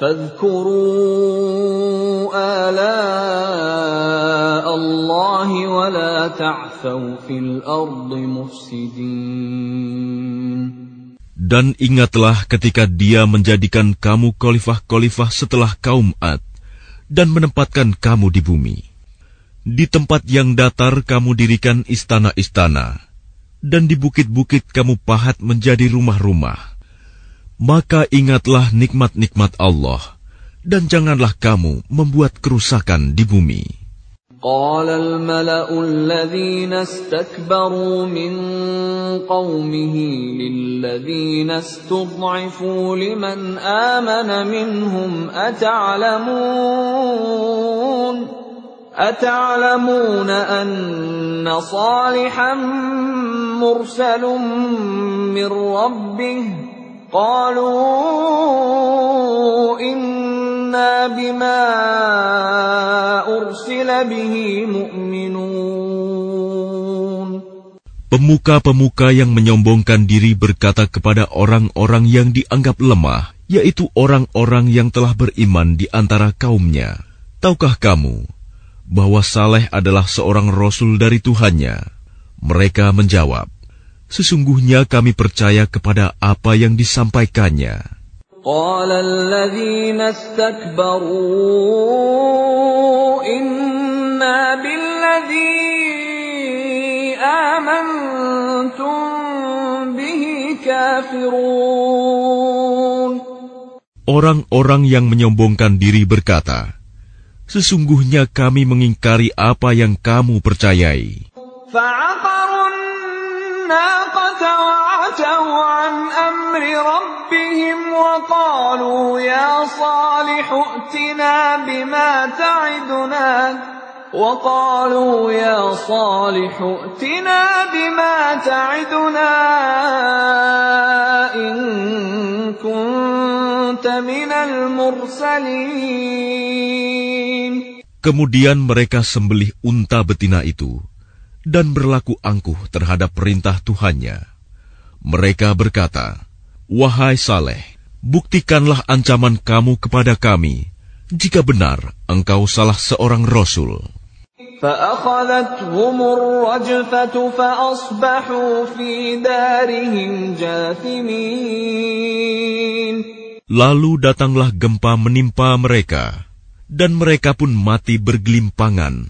فاذكروا آلاء الله ولا تعثوا في الأرض مفسدين Dan ingatlah ketika dia menjadikan kamu khalifah-khalifah setelah kaum Ad dan menempatkan kamu di bumi. Di tempat yang datar kamu dirikan istana-istana, dan di bukit-bukit kamu pahat menjadi rumah-rumah. Maka ingatlah nikmat-nikmat Allah, dan janganlah kamu membuat kerusakan di bumi. قال الملأ الذين استكبروا من قومه للذين استضعفوا لمن آمن منهم أتعلمون أتعلمون أن صالحا مرسل من ربه قالوا إنا بما أرسل به مؤمنون Pemuka-pemuka yang menyombongkan diri berkata kepada orang-orang yang dianggap lemah, yaitu orang-orang yang telah beriman di antara kaumnya. Tahukah kamu bahwa Saleh adalah seorang rasul dari Tuhannya? Mereka menjawab, Sesungguhnya kami percaya kepada apa yang disampaikannya. قال الذين استكبروا إنا بالذي آمنتم به كافرون Orang-orang yang menyombongkan diri berkata, Sesungguhnya kami mengingkari apa yang kamu percayai. فعقروا الناقة وعتوا عن أمر ربهم وقالوا يا صالح ائتنا بما تعدنا وقالوا يا صالح ائتنا بما تعدنا إن كنت من المرسلين Kemudian mereka sembelih unta betina itu dan berlaku angkuh terhadap perintah Tuhannya. Mereka berkata, "Wahai Saleh, buktikanlah ancaman kamu kepada kami jika benar engkau salah seorang rasul." Lalu datanglah gempa menimpa mereka, dan mereka pun mati bergelimpangan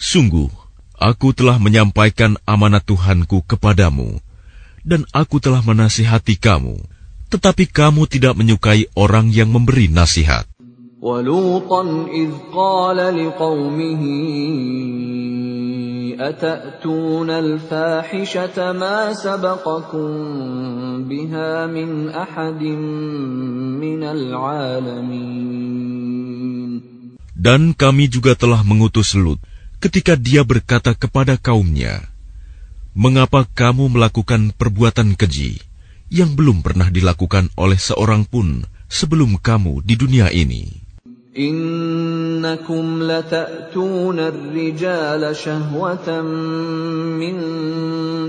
sungguh aku telah menyampaikan amanat Tuhanku kepadamu, dan aku telah menasihati kamu, tetapi kamu tidak menyukai orang yang memberi nasihat. ولوطا إذ قال لقومه أتأتون الفاحشة ما سبقكم بها من أحد من العالمين Dan kami juga telah mengutus Lut ketika dia berkata kepada kaumnya, Mengapa kamu melakukan perbuatan keji yang belum pernah dilakukan oleh seorang pun sebelum kamu di dunia ini? إنكم لتأتون الرجال شهوة من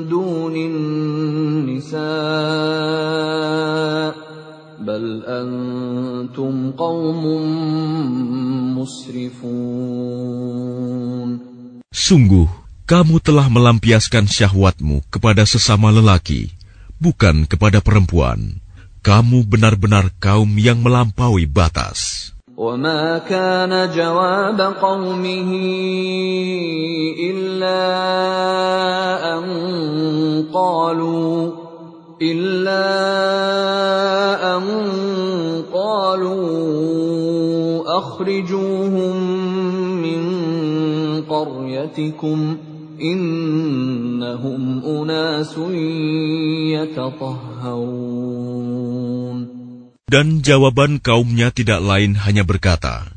دون النساء بل أنتم قوم مسرفون Sungguh, kamu telah melampiaskan syahwatmu kepada sesama lelaki, bukan kepada perempuan. Kamu benar-benar kaum yang melampaui batas. وما كان جواب قومه إلا أن قالوا إلا أن قالوا أخرجوهم من قريتكم إنهم أناس يتطهرون Dan jawaban kaumnya tidak lain hanya berkata,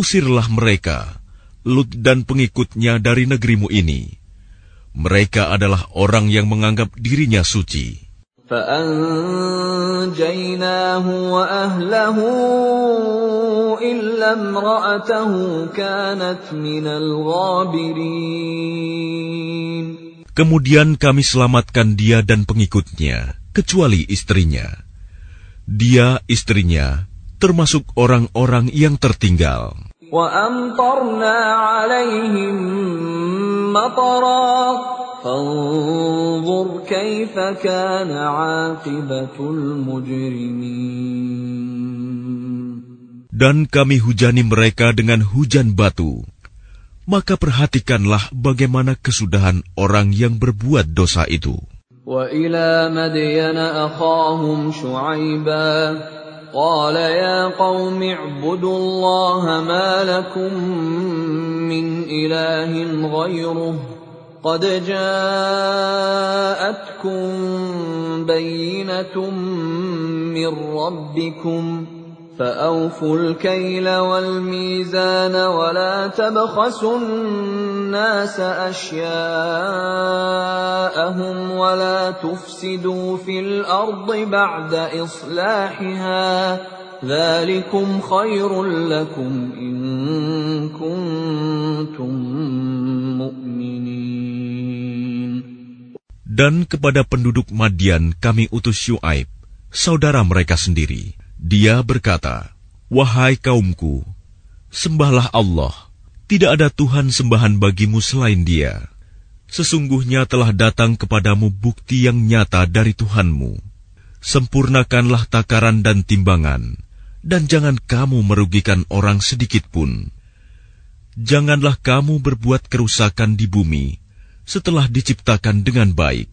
Usirlah mereka, Lut dan pengikutnya dari negerimu ini. Mereka adalah orang yang menganggap dirinya suci. فأنجيناه وأهله إلا امرأته كانت من الغابرين Kemudian kami selamatkan dia dan pengikutnya, kecuali istrinya. Dia, istrinya, termasuk orang-orang yang tertinggal. وأمطرنا عليهم مطرا فانظر كيف كان عاقبة المجرمين Dan kami hujani mereka dengan hujan batu. Maka perhatikanlah bagaimana kesudahan orang yang berbuat dosa itu. وإلى مدين أخاهم شعيبا قال يا قوم اعبدوا الله ما لكم من إله غيره قد جاءتكم بينة من ربكم فأوفوا الكيل والميزان ولا تبخسوا الناس أشياءهم ولا تفسدوا في الأرض بعد إصلاحها ذلكم خير لكم إن كنتم Dan kepada penduduk Madian kami utus Syuaib, saudara mereka sendiri. Dia berkata, Wahai kaumku, sembahlah Allah. Tidak ada Tuhan sembahan bagimu selain dia. Sesungguhnya telah datang kepadamu bukti yang nyata dari Tuhanmu. Sempurnakanlah takaran dan timbangan, dan jangan kamu merugikan orang sedikit pun. Janganlah kamu berbuat kerusakan di bumi, setelah diciptakan dengan baik.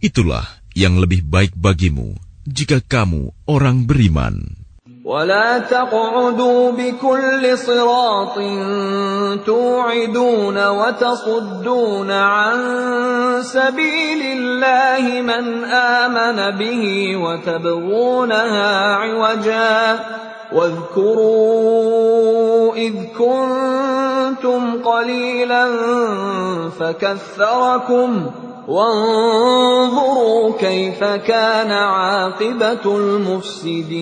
Itulah yang lebih baik bagimu jika kamu orang beriman. ولا تقعدوا بكل صراط توعدون وتصدون عن سبيل الله من آمن به وتبغونها عوجا واذكروا إذ كنتم قليلا فكثركم وانظروا كيف كان عاقبة المفسدين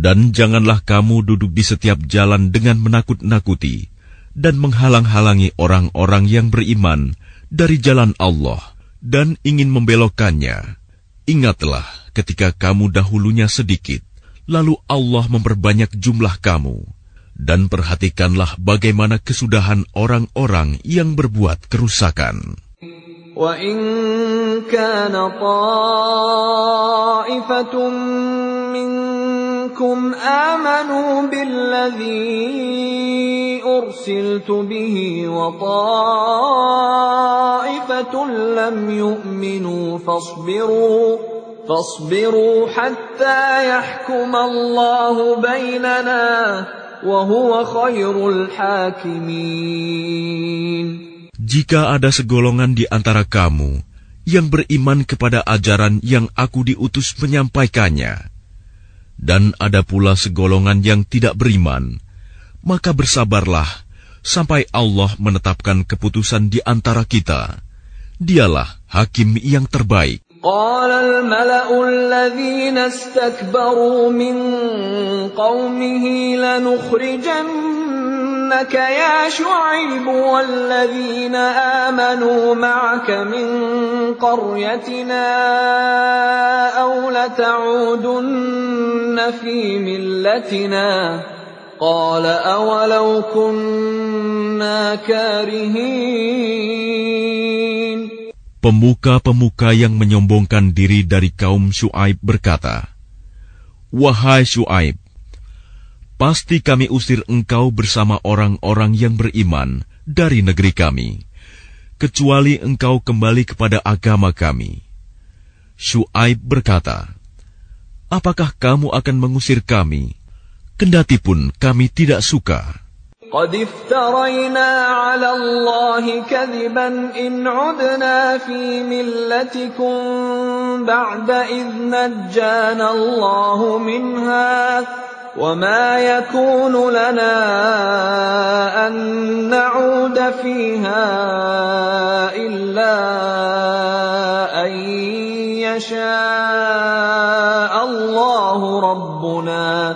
Dan janganlah kamu duduk di setiap jalan dengan menakut-nakuti dan menghalang-halangi orang-orang yang beriman dari jalan Allah dan ingin membelokkannya. Ingatlah ketika kamu dahulunya sedikit, lalu Allah memperbanyak jumlah kamu. Dan perhatikanlah bagaimana kesudahan orang-orang yang berbuat kerusakan. وَإِن كَانَ طَائِفَةٌ مِّنكُمْ آمَنُوا بِالَّذِي أُرْسِلْتُ بِهِ وَطَائِفَةٌ لَّمْ يُؤْمِنُوا فَاصْبِرُوا فَاصْبِرُوا حَتَّىٰ يَحْكُمَ اللَّهُ بَيْنَنَا وَهُوَ خَيْرُ الْحَاكِمِينَ Jika ada segolongan di antara kamu yang beriman kepada ajaran yang aku diutus menyampaikannya, dan ada pula segolongan yang tidak beriman, maka bersabarlah sampai Allah menetapkan keputusan di antara kita. Dialah hakim yang terbaik. قال الملأ الذين استكبروا من قومه لنخرجنك يا شعيب والذين آمنوا معك من قريتنا أو لتعودن في ملتنا قال أولو كنا كارهين Pemuka-pemuka yang menyombongkan diri dari kaum Shu'aib berkata, Wahai Shu'aib, pasti kami usir engkau bersama orang-orang yang beriman dari negeri kami, kecuali engkau kembali kepada agama kami. Shu'aib berkata, Apakah kamu akan mengusir kami, kendati pun kami tidak suka?' قد افترينا على الله كذبا إن عدنا في ملتكم بعد إذ نجانا الله منها وما يكون لنا أن نعود فيها إلا أن يشاء الله ربنا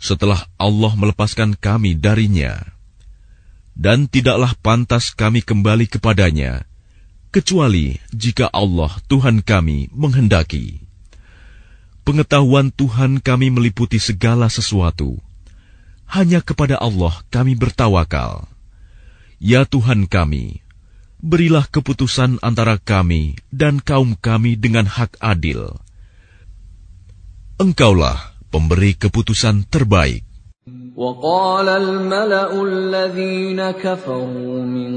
setelah Allah melepaskan kami darinya. Dan tidaklah pantas kami kembali kepadanya, kecuali jika Allah Tuhan kami menghendaki. Pengetahuan Tuhan kami meliputi segala sesuatu. Hanya kepada Allah kami bertawakal. Ya Tuhan kami, berilah keputusan antara kami dan kaum kami dengan hak adil. Engkaulah pemberi keputusan terbaik. وقال الملأ الذين كفروا من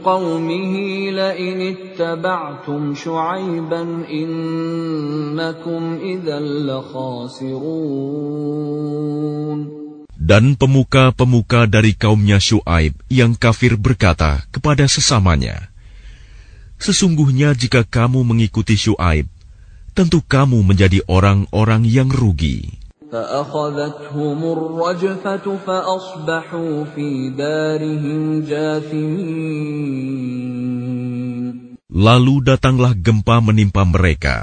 قومه لئن اتبعتم شعيبا إنكم إذا لخاسرون Dan pemuka-pemuka dari kaumnya Shu'aib yang kafir berkata kepada sesamanya, Sesungguhnya jika kamu mengikuti Shu'aib, tentu kamu menjadi orang-orang yang rugi. Lalu datanglah gempa menimpa mereka,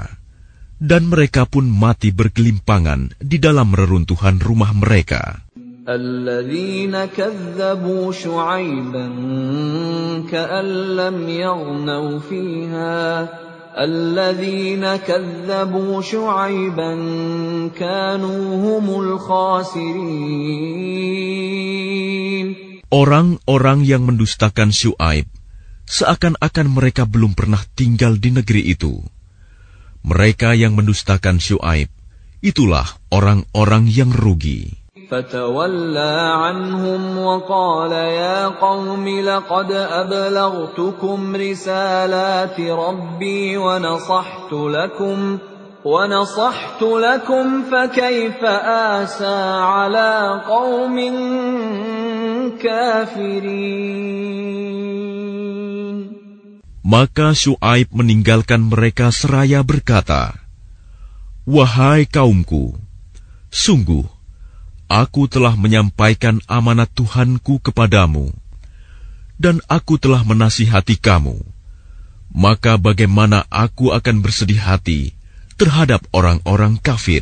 dan mereka pun mati berkelimpangan di dalam reruntuhan rumah mereka. الذين كذبوا شعيبا كأن لم يغنوا فيها الذين كذبوا شعيبا كانوا هم الخاسرين Orang-orang yang mendustakan Syuaib seakan-akan mereka belum pernah tinggal di negeri itu. Mereka yang mendustakan Syuaib, itulah orang-orang yang rugi. فتولى عنهم وقال يا قوم لقد أبلغتكم رسالات ربي ونصحت لكم ونصحت لكم فكيف آسى على قوم كافرين؟ Maka Shu'aib meninggalkan mereka seraya berkata, Wahai kaumku, sungguh Aku telah menyampaikan amanat Tuhanku kepadamu, dan aku telah menasihati kamu. Maka bagaimana aku akan bersedih hati terhadap orang-orang kafir?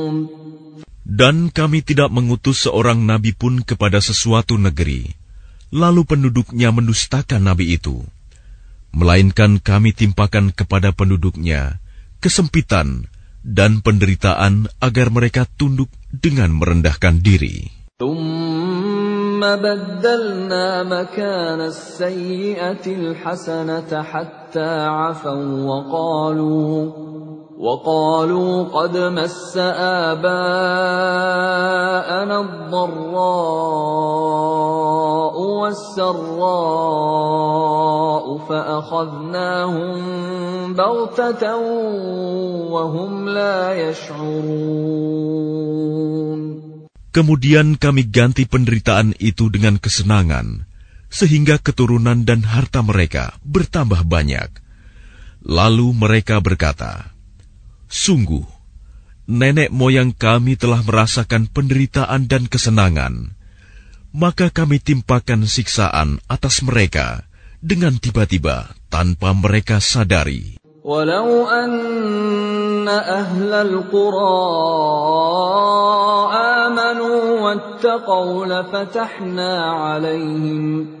Dan kami tidak mengutus seorang nabi pun kepada sesuatu negeri, lalu penduduknya mendustakan nabi itu. Melainkan kami timpakan kepada penduduknya kesempitan dan penderitaan agar mereka tunduk dengan merendahkan diri. بدلنا مكان السيئة الحسنة حتى عفوا وقالوا وقالوا قد مس آباءنا الضراء والسراء فأخذناهم بغتة وهم لا يشعرون Kemudian kami ganti penderitaan itu dengan kesenangan, sehingga keturunan dan harta mereka bertambah banyak. Lalu mereka berkata, Sungguh, nenek moyang kami telah merasakan penderitaan dan kesenangan, maka kami timpakan siksaan atas mereka dengan tiba-tiba tanpa mereka sadari. Walau anna ahlal qura amanu alaihim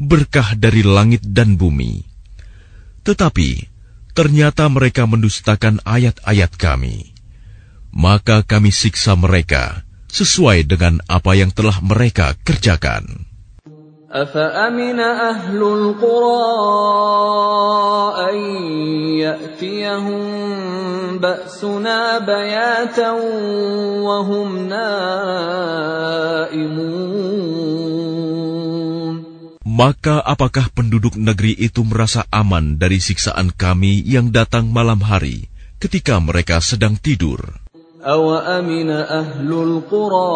berkah dari langit dan bumi. Tetapi ternyata mereka mendustakan ayat-ayat kami. Maka kami siksa mereka sesuai dengan apa yang telah mereka kerjakan. أفأمن أهل القرى أن يأتيهم بأسنا بياتا وهم نائمون Maka apakah penduduk negeri itu merasa aman dari siksaan kami yang datang malam hari ketika mereka sedang tidur? أَوَأَمِنَ أَهْلُ الْقُرَىٰ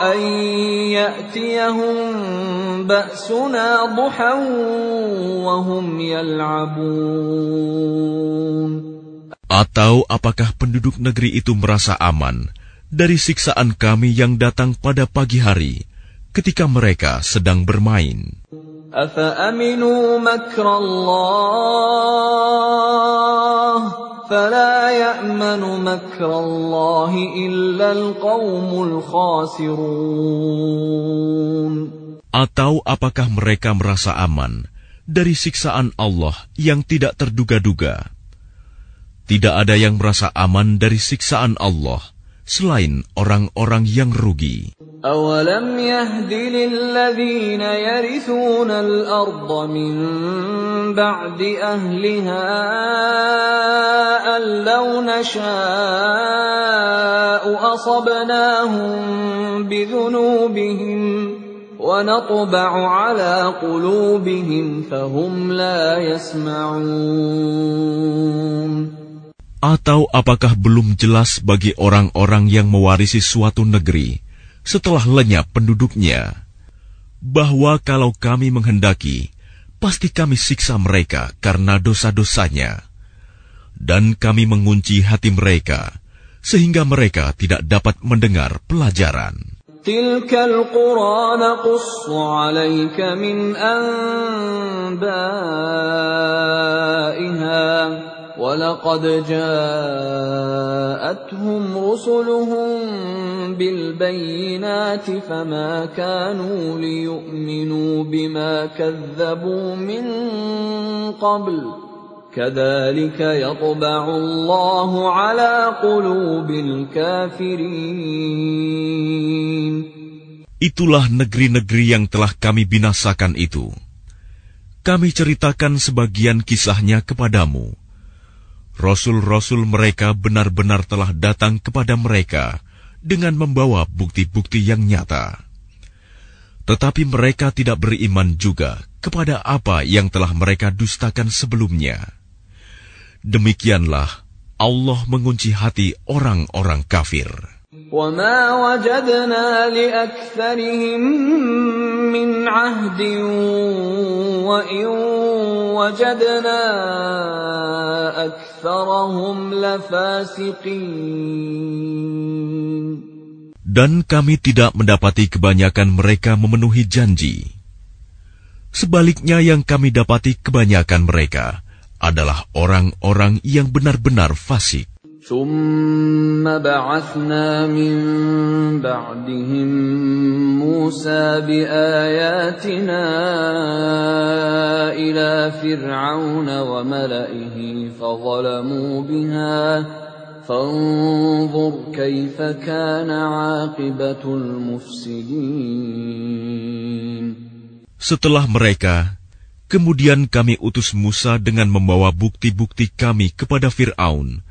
أَن يَأْتِيَهُم بَأْسُنَا ضُحًى وَهُمْ يَلْعَبُونَ Atau apakah penduduk negeri itu merasa aman dari siksaan kami yang datang pada pagi hari ketika mereka sedang bermain. Atau apakah mereka merasa aman dari siksaan Allah yang tidak terduga-duga? Tidak ada yang merasa aman dari siksaan Allah. Selain orang-orang yang rugi. أَوَلَمْ يَهْدِ لِلَّذِينَ يَرِثُونَ الْأَرْضَ مِن بَعْدِ أَهْلِهَا أَن لَّوْ نَشَاءُ أَصَبْنَاهُم بِذُنُوبِهِمْ وَنَطْبَعُ عَلَىٰ قُلُوبِهِمْ فَهُمْ لَا يَسْمَعُونَ Atau apakah belum jelas bagi orang-orang yang mewarisi suatu negeri setelah lenyap penduduknya, bahwa kalau kami menghendaki, pasti kami siksa mereka karena dosa-dosanya, dan kami mengunci hati mereka sehingga mereka tidak dapat mendengar pelajaran. Tilkal الْقُرَىٰ نَقُصُّ عَلَيْكَ مِنْ أَنبَائِهَا ۚ وَلَقَدْ جَاءَتْهُمْ رُسُلُهُم بِالْبَيِّنَاتِ فَمَا كَانُوا لِيُؤْمِنُوا بِمَا كَذَّبُوا مِن قَبْلُ ۚ كَذَٰلِكَ يَطْبَعُ اللَّهُ عَلَىٰ قُلُوبِ الْكَافِرِينَ Itulah negeri-negeri yang telah kami binasakan itu. Kami ceritakan sebagian kisahnya kepadamu. Rasul-rasul mereka benar-benar telah datang kepada mereka dengan membawa bukti-bukti yang nyata. Tetapi mereka tidak beriman juga kepada apa yang telah mereka dustakan sebelumnya. Demikianlah Allah mengunci hati orang-orang kafir. وَمَا وَجَدْنَا لِأَكْثَرِهِم مِّنْ عَهْدٍ وَإِن وَجَدْنَا أَكْثَرَهُمْ لَفَاسِقِينَ Dan kami tidak mendapati kebanyakan mereka memenuhi janji. Sebaliknya yang kami dapati kebanyakan mereka adalah orang-orang yang benar-benar fasik. ثُمَّ بَعَثْنَا مِن بَعْدِهِم مُّوسَىٰ بِآيَاتِنَا إِلَىٰ فِرْعَوْنَ وَمَلَئِهِ فَظَلَمُوا بِهَا ۖ فَانظُرْ كَيْفَ كَانَ عَاقِبَةُ الْمُفْسِدِينَ Setelah mereka, kemudian kami utus Musa dengan membawa bukti-bukti kami kepada Fir'aun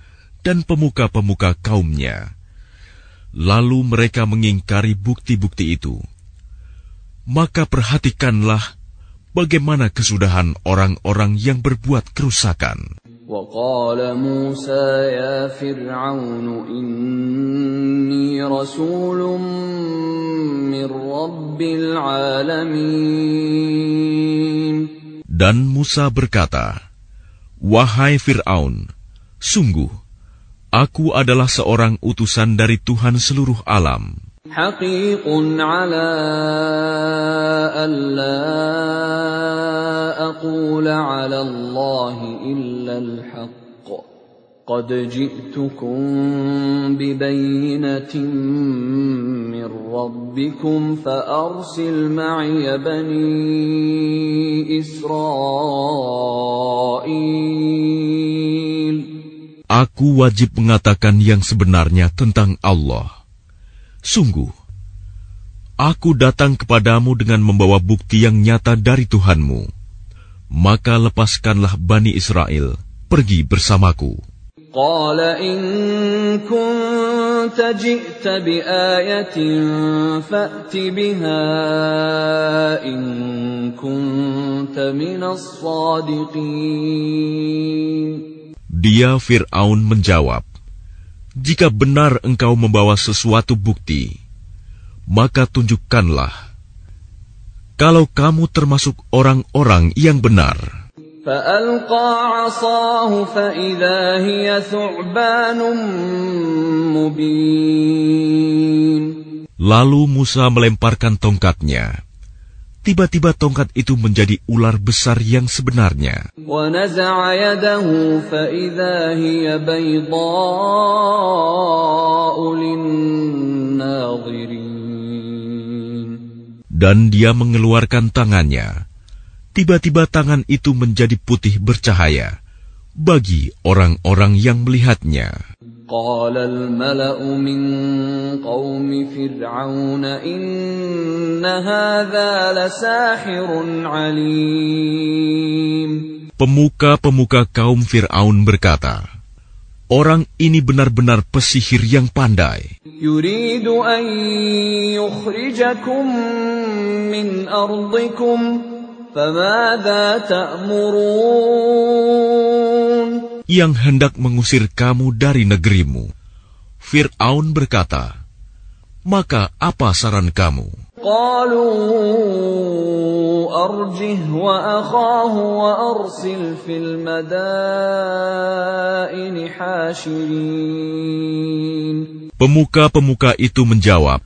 dan pemuka-pemuka kaumnya. Lalu mereka mengingkari bukti-bukti itu. Maka perhatikanlah bagaimana kesudahan orang-orang yang berbuat kerusakan. وقال موسى يا فرعون إني رسول من رب العالمين Dan Musa berkata, Wahai Fir'aun, sungguh, aku adalah seorang utusan dari Tuhan seluruh alam. Aku wajib mengatakan yang sebenarnya tentang Allah. Sungguh, aku datang kepadamu dengan membawa bukti yang nyata dari Tuhanmu. Maka lepaskanlah Bani Israel, pergi bersamaku. Qala in kunta ji'ta bi ayatin fa'ti biha in kunta minas sadiqin. Dia Fir'aun menjawab, Jika benar engkau membawa sesuatu bukti, maka tunjukkanlah. Kalau kamu termasuk orang-orang yang benar. Lalu Musa melemparkan tongkatnya. Tiba-tiba tongkat itu menjadi ular besar yang sebenarnya. Dan dia mengeluarkan tangannya. Tiba-tiba tangan itu menjadi putih bercahaya bagi orang-orang yang melihatnya. قال الملأ من قوم فرعون إن هذا لساحر عليم Pemuka-pemuka kaum Fir'aun berkata, Orang ini benar-benar pesihir yang pandai. يريد أن يخرجكم من أرضكم فماذا تأمرون yang hendak mengusir kamu dari negerimu. Fir'aun berkata, Maka apa saran kamu? Pemuka-pemuka itu menjawab,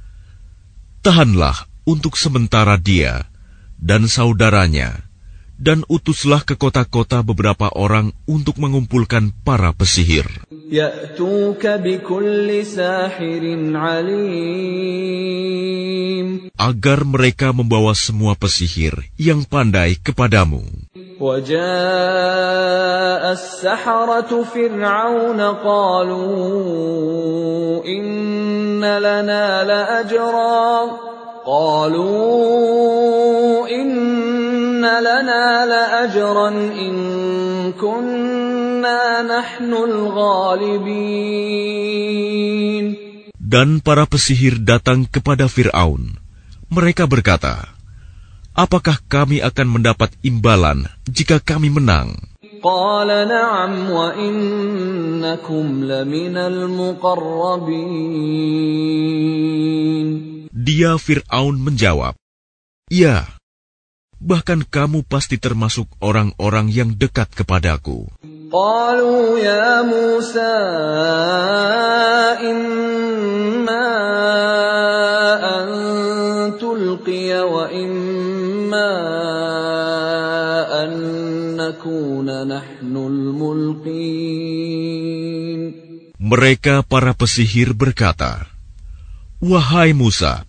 Tahanlah untuk sementara dia dan saudaranya, dan utuslah ke kota-kota beberapa orang untuk mengumpulkan para pesihir. يأتوك بكل ساحر عليم agar mereka membawa semua pesihir yang pandai kepadamu. وجاء السحرة فرعون قالوا إن لنا لأجرا قالوا إن لنا لأجرا إن كنا نحن الغالبين Dan para pesihir datang kepada Fir'aun. Mereka berkata, Apakah kami akan mendapat imbalan jika kami menang? قال نعم وإنكم لمن المقربين Dia Fir'aun menjawab, Ya, bahkan kamu pasti termasuk orang-orang yang dekat kepadaku. Qalu ya Musa, antulqiya wa annakuna nahnul Mereka para pesihir berkata, Wahai Musa,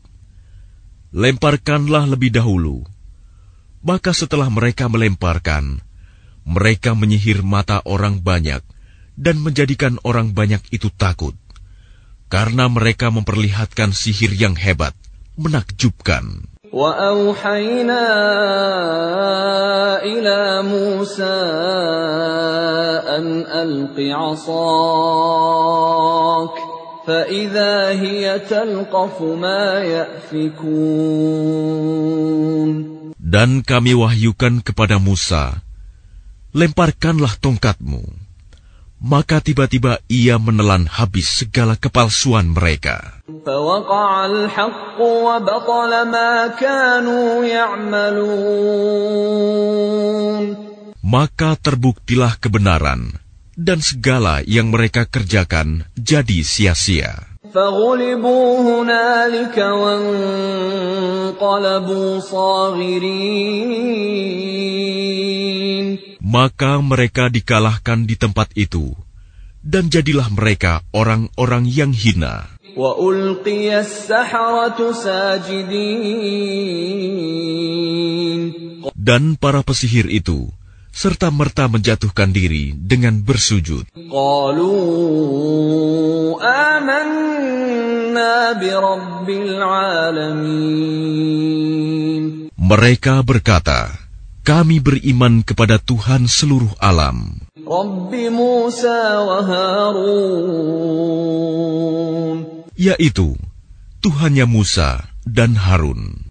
Lemparkanlah lebih dahulu. Maka setelah mereka melemparkan, mereka menyihir mata orang banyak dan menjadikan orang banyak itu takut. Karena mereka memperlihatkan sihir yang hebat, menakjubkan. وأوحينا إلى موسى أن ألق عصاك فإذا هي تلقف ما يأفكون Dan kami wahyukan kepada Musa, Lemparkanlah tongkatmu. Maka tiba-tiba ia menelan habis segala kepalsuan mereka. فوقع الحق وبطل ما كانوا يعملون Maka terbuktilah kebenaran, dan segala yang mereka kerjakan jadi sia-sia. Maka mereka dikalahkan di tempat itu, dan jadilah mereka orang-orang yang hina. Dan para pesihir itu serta merta menjatuhkan diri dengan bersujud. Mereka berkata, kami beriman kepada Tuhan seluruh alam. Rabbi Musa wa Harun. Yaitu Tuhannya Musa dan Harun.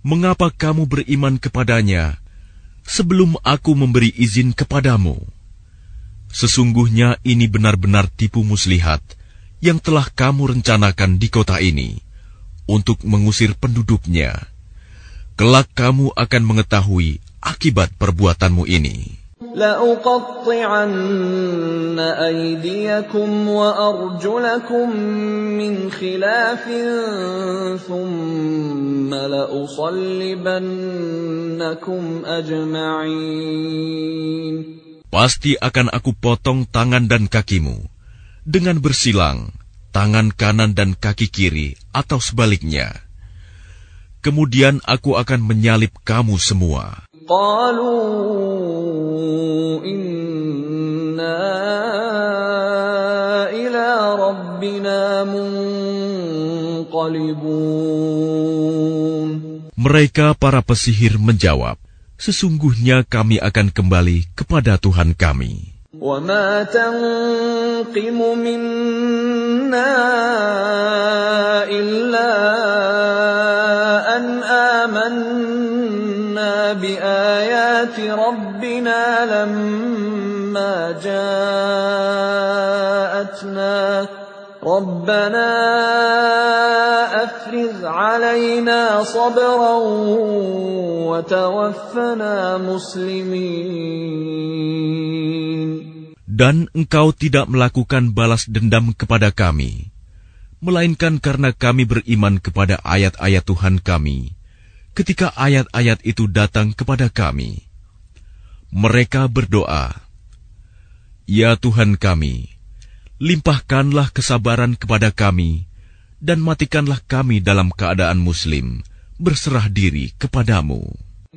Mengapa kamu beriman kepadanya sebelum aku memberi izin kepadamu? Sesungguhnya ini benar-benar tipu muslihat yang telah kamu rencanakan di kota ini untuk mengusir penduduknya. Kelak kamu akan mengetahui akibat perbuatanmu ini. لأقطعن أيديكم وأرجلكم من خلاف ثم لأصلبنكم أجمعين Pasti akan aku potong tangan dan kakimu dengan bersilang tangan kanan dan kaki kiri atau sebaliknya. Kemudian aku akan menyalip kamu semua. قالوا إنا إلى ربنا منقلبون Mereka para pesihir menjawab, Sesungguhnya kami akan kembali kepada Tuhan kami. وما تنقم منا إلا أن آمنا بآيات ربنا لما جاءتنا ربنا أفرغ علينا صبرا وتوفنا مسلمين Dan engkau tidak melakukan balas dendam kepada kami, melainkan karena kami beriman kepada ayat-ayat Tuhan kami, ketika ayat-ayat itu datang kepada kami. Mereka berdoa, Ya Tuhan kami, limpahkanlah kesabaran kepada kami, dan matikanlah kami dalam keadaan muslim, berserah diri kepadamu.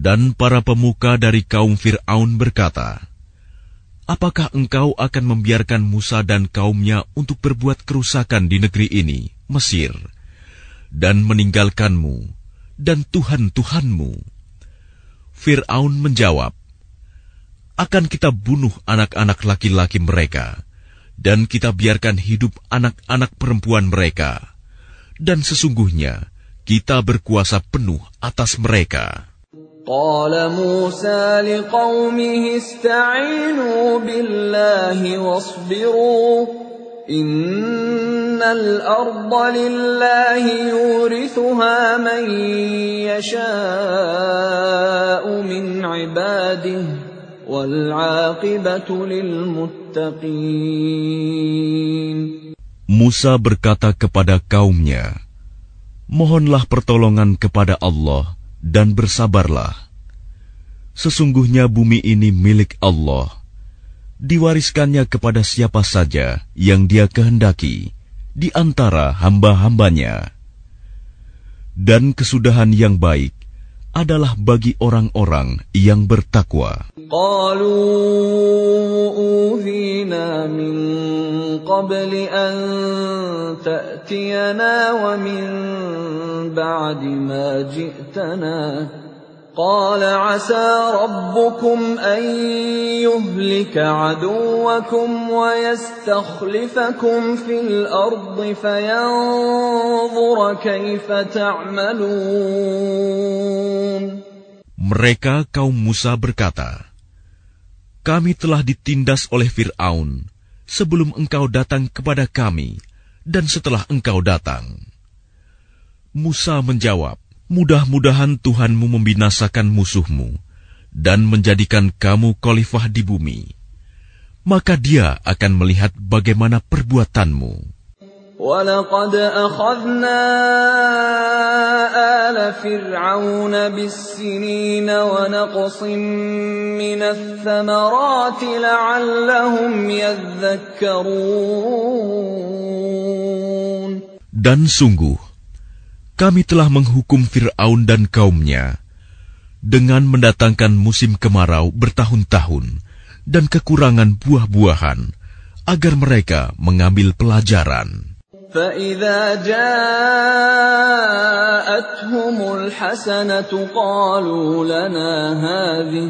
Dan para pemuka dari kaum Fir'aun berkata, Apakah engkau akan membiarkan Musa dan kaumnya untuk berbuat kerusakan di negeri ini, Mesir, dan meninggalkanmu dan Tuhan-Tuhanmu? Fir'aun menjawab, Akan kita bunuh anak-anak laki-laki mereka, dan kita biarkan hidup anak-anak perempuan mereka. Dan sesungguhnya, kita berkuasa penuh atas mereka. قال موسى لقومه استعينوا بالله واصبروا إن الأرض لله يورثها من يشاء من عباده والعاقبة للمتقين. Musa berkata kepada kaumnya, Mohonlah pertolongan kepada Allah dan bersabarlah. Sesungguhnya bumi ini milik Allah. Diwariskannya kepada siapa saja yang dia kehendaki di antara hamba-hambanya. Dan kesudahan yang baik adalah bagi orang-orang yang bertakwa. قالوا أوذينا من قبل أن تأتينا ومن بعد ما جئتنا قال عسى ربكم أن يهلك عدوكم ويستخلفكم في الأرض فينظر كيف تعملون Mereka kaum Musa berkata, Kami telah ditindas oleh Fir'aun sebelum engkau datang kepada kami dan setelah engkau datang. Musa menjawab, Mudah-mudahan Tuhanmu membinasakan musuhmu dan menjadikan kamu khalifah di bumi. Maka dia akan melihat bagaimana perbuatanmu. ولقد أخذنا آل فرعون بالسنين ونقص من الثمرات لعلهم يذكرون Dan sungguh, kami telah menghukum Fir'aun dan kaumnya dengan mendatangkan musim kemarau bertahun-tahun dan kekurangan buah-buahan agar mereka mengambil pelajaran. فإذا جاءتهم الحسنة قالوا لنا هذه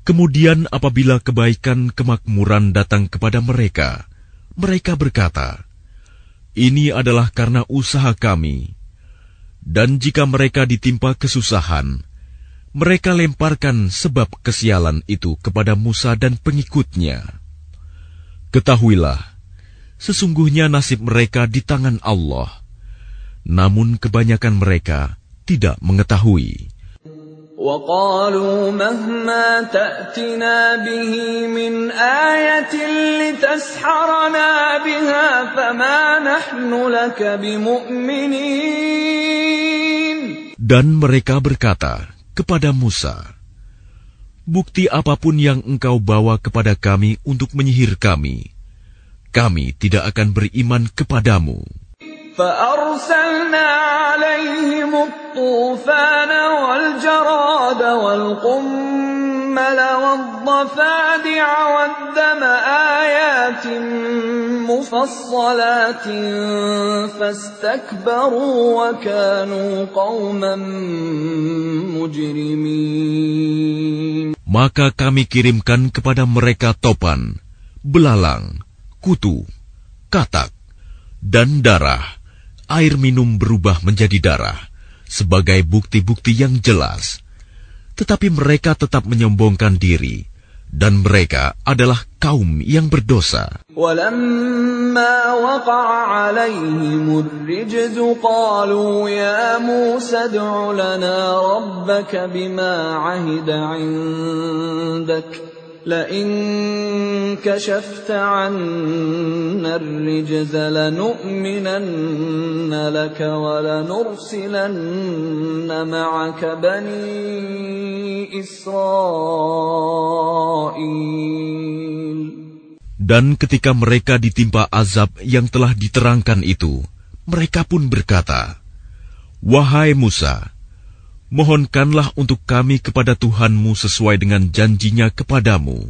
Kemudian apabila kebaikan kemakmuran datang kepada mereka, mereka berkata, Ini adalah karena usaha kami. Dan jika mereka ditimpa kesusahan, mereka lemparkan sebab kesialan itu kepada Musa dan pengikutnya. Ketahuilah, sesungguhnya nasib mereka di tangan Allah. Namun kebanyakan mereka tidak mengetahui. وقالوا مهما تأتنا به من آية لتسحرنا بها فما نحن لك بمؤمنين Dan mereka berkata kepada Musa, Bukti apapun yang engkau bawa kepada kami untuk menyihir kami, kami tidak akan beriman kepadamu. فأرسلنا عليهم الطوفان والجراد والقمل والضفادع والدم آيات مفصلات فاستكبروا وكانوا قوما مجرمين. Maka kami kirimkan kepada mereka topan, belalang, kutu, katak, dan darah air minum berubah menjadi darah sebagai bukti-bukti yang jelas. Tetapi mereka tetap menyombongkan diri, dan mereka adalah kaum yang berdosa. ولما وقع عليهم الرجز قالوا يا موسى ادع لنا ربك بما عهد عندك لئن كشفت عنا الرجز لنؤمنن لك ولنرسلن معك بني إسرائيل Dan ketika mereka ditimpa azab yang telah diterangkan itu, mereka pun berkata, Wahai Musa, mohonkanlah untuk kami kepada Tuhanmu sesuai dengan janjinya kepadamu.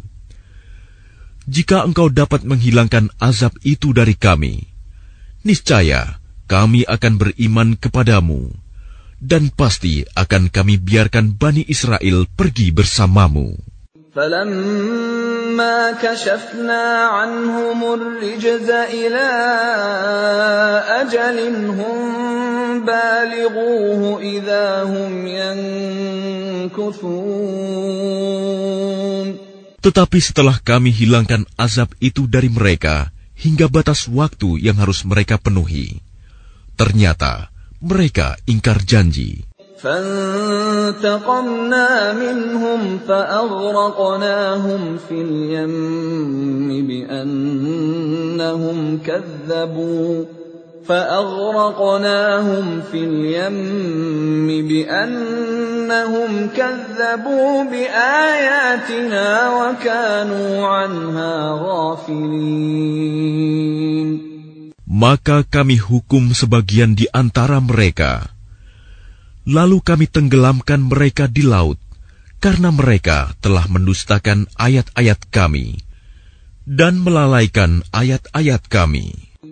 Jika engkau dapat menghilangkan azab itu dari kami, niscaya kami akan beriman kepadamu, dan pasti akan kami biarkan Bani Israel pergi bersamamu. فلما كشفنا عنهم الرجز إلى أجل هم بالغوه إذا هم ينكثون Tetapi setelah kami hilangkan azab itu dari mereka hingga batas waktu yang harus mereka penuhi, ternyata mereka ingkar janji. فانتقمنا منهم فأغرقناهم في اليم بأنهم كذبوا فأغرقناهم في اليم بأنهم كذبوا بآياتنا وكانوا عنها غافلين Maka kami hukum sebagian di antara mereka. Lalu kami tenggelamkan mereka di laut, karena mereka telah mendustakan ayat-ayat kami dan melalaikan ayat-ayat kami.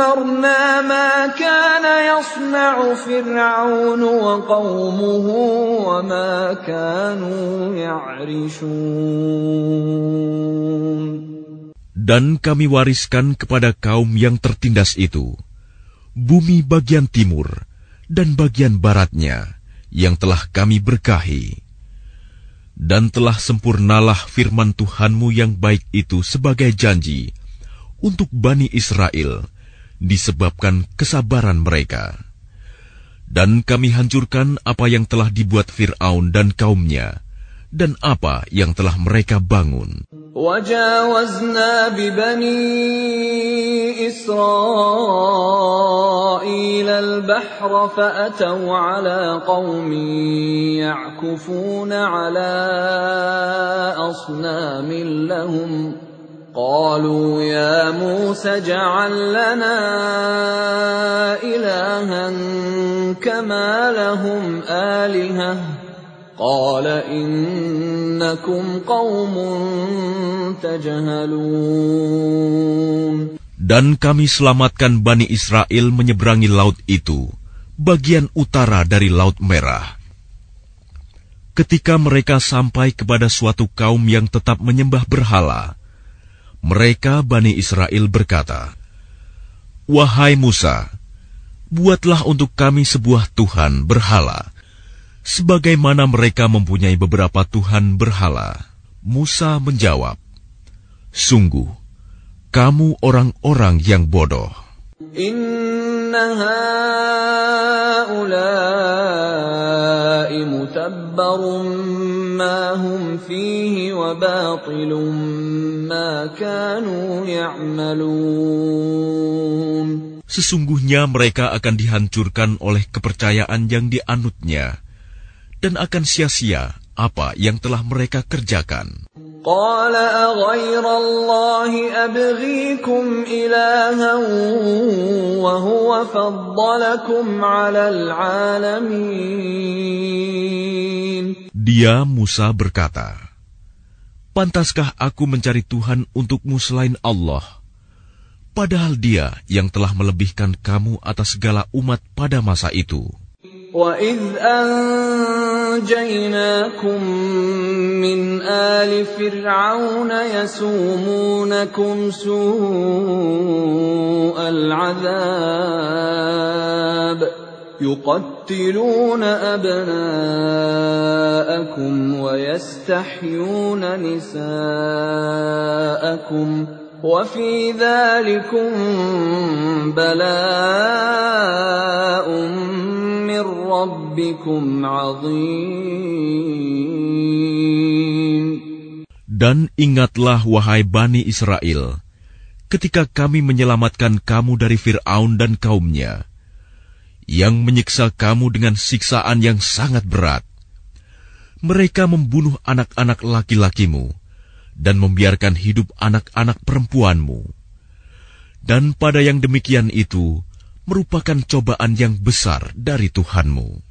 ما كان يصنع فرعون وقومه وما كانوا يعرشون Dan kami wariskan kepada kaum yang tertindas itu bumi bagian timur dan bagian baratnya yang telah kami berkahi. Dan telah sempurnalah firman Tuhanmu yang baik itu sebagai janji untuk Bani Israel disebabkan kesabaran mereka. Dan kami hancurkan apa yang telah dibuat Fir'aun dan kaumnya, dan apa yang telah mereka bangun. وجاوزنا ببني إسرائيل البحر فأتوا على قوم يعكفون على أصنام لهم قالوا يا موسى اجعل لنا إلها كما لهم آلهة قال إنكم قوم تجهلون Dan kami selamatkan Bani Israel menyeberangi laut itu, bagian utara dari Laut Merah. Ketika mereka sampai kepada suatu kaum yang tetap menyembah berhala, mereka Bani Israel berkata, Wahai Musa, buatlah untuk kami sebuah Tuhan berhala, sebagaimana mereka mempunyai beberapa Tuhan berhala. Musa menjawab, Sungguh, kamu orang-orang yang bodoh. Inna. Sesungguhnya mereka akan dihancurkan oleh kepercayaan yang dianutnya dan akan sia-sia apa yang telah mereka kerjakan. قال أغير الله أبغيكم إلها وهو فضلكم على العالمين Dia Musa berkata, Pantaskah aku mencari Tuhan untukmu selain Allah? Padahal dia yang telah melebihkan kamu atas segala umat pada masa itu. وَإِذْ أَنْجَيْنَاكُمْ مِنْ آلِ فِرْعَوْنَ يَسُومُونَكُمْ سُوءَ الْعَذَابِ يُقَتِّلُونَ أَبْنَاءَكُمْ وَيَسْتَحْيُونَ نِسَاءَكُمْ وَفِي ذَلِكُمْ بَلَاءٌ من ربكم عظيم Dan ingatlah wahai Bani Israel, ketika kami menyelamatkan kamu dari Fir'aun dan kaumnya, yang menyiksa kamu dengan siksaan yang sangat berat. Mereka membunuh anak-anak laki-lakimu dan membiarkan hidup anak-anak perempuanmu. Dan pada yang demikian itu, merupakan cobaan yang besar dari Tuhanmu.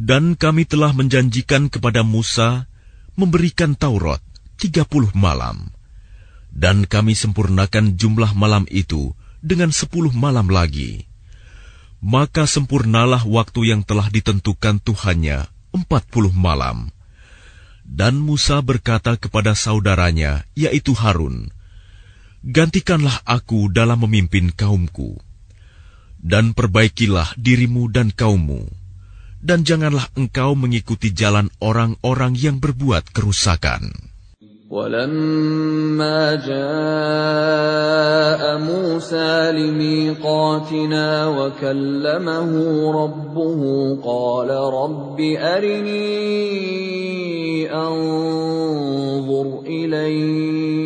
Dan kami telah menjanjikan kepada Musa memberikan Taurat tiga puluh malam. Dan kami sempurnakan jumlah malam itu dengan sepuluh malam lagi. Maka sempurnalah waktu yang telah ditentukan Tuhannya empat puluh malam. Dan Musa berkata kepada saudaranya, yaitu Harun, Gantikanlah aku dalam memimpin kaumku, dan perbaikilah dirimu dan kaummu dan janganlah engkau mengikuti jalan orang-orang yang berbuat kerusakan. ولما جاء موسى لميقاتنا وكلمه ربه قال رب أرني أنظر إليك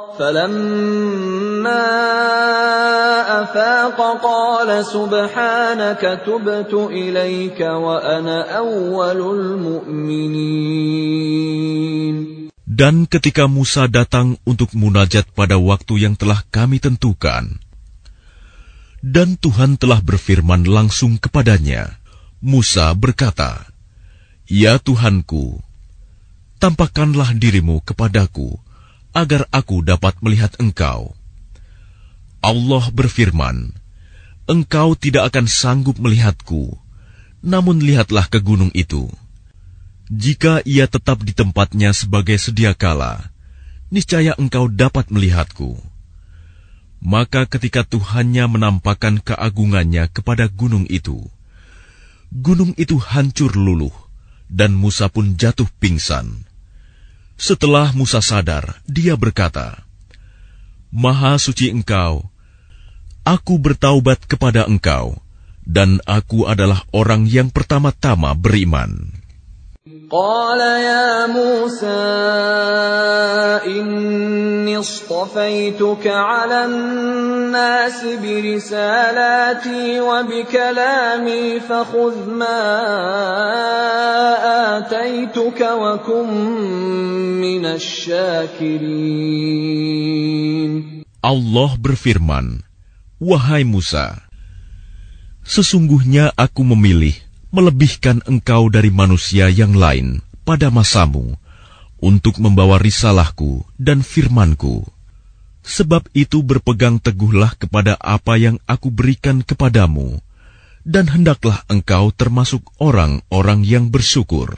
فلما أفاق قال سبحانك تبت إليك وأنا أول المؤمنين Dan ketika Musa datang untuk munajat pada waktu yang telah kami tentukan, dan Tuhan telah berfirman langsung kepadanya, Musa berkata, Ya Tuhanku, tampakkanlah dirimu kepadaku, Agar aku dapat melihat engkau. Allah berfirman, Engkau tidak akan sanggup melihatku, namun lihatlah ke gunung itu. Jika ia tetap di tempatnya sebagai sedia kala, niscaya engkau dapat melihatku. Maka ketika Tuhannya menampakkan keagungannya kepada gunung itu, gunung itu hancur luluh, dan Musa pun jatuh pingsan. Setelah Musa sadar, dia berkata, Maha suci engkau, aku bertaubat kepada engkau, dan aku adalah orang yang pertama-tama beriman. قال يا موسى إني اصطفيتك على الناس برسالاتي وبكلامي فخذ ما آتيتك وكن من الشاكرين. Allah berfirman, Wahai Musa, sesungguhnya aku memilih melebihkan engkau dari manusia yang lain pada masamu untuk membawa risalahku dan firmanku. Sebab itu berpegang teguhlah kepada apa yang aku berikan kepadamu, dan hendaklah engkau termasuk orang-orang yang bersyukur.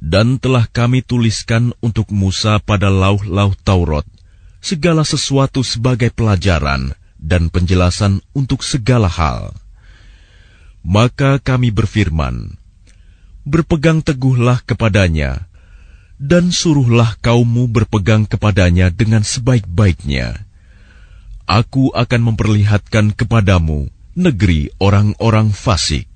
Dan telah kami tuliskan untuk Musa pada lauh-lauh Taurat segala sesuatu sebagai pelajaran dan penjelasan untuk segala hal. Maka kami berfirman, Berpegang teguhlah kepadanya, dan suruhlah kaummu berpegang kepadanya dengan sebaik-baiknya. Aku akan memperlihatkan kepadamu negeri orang-orang fasik.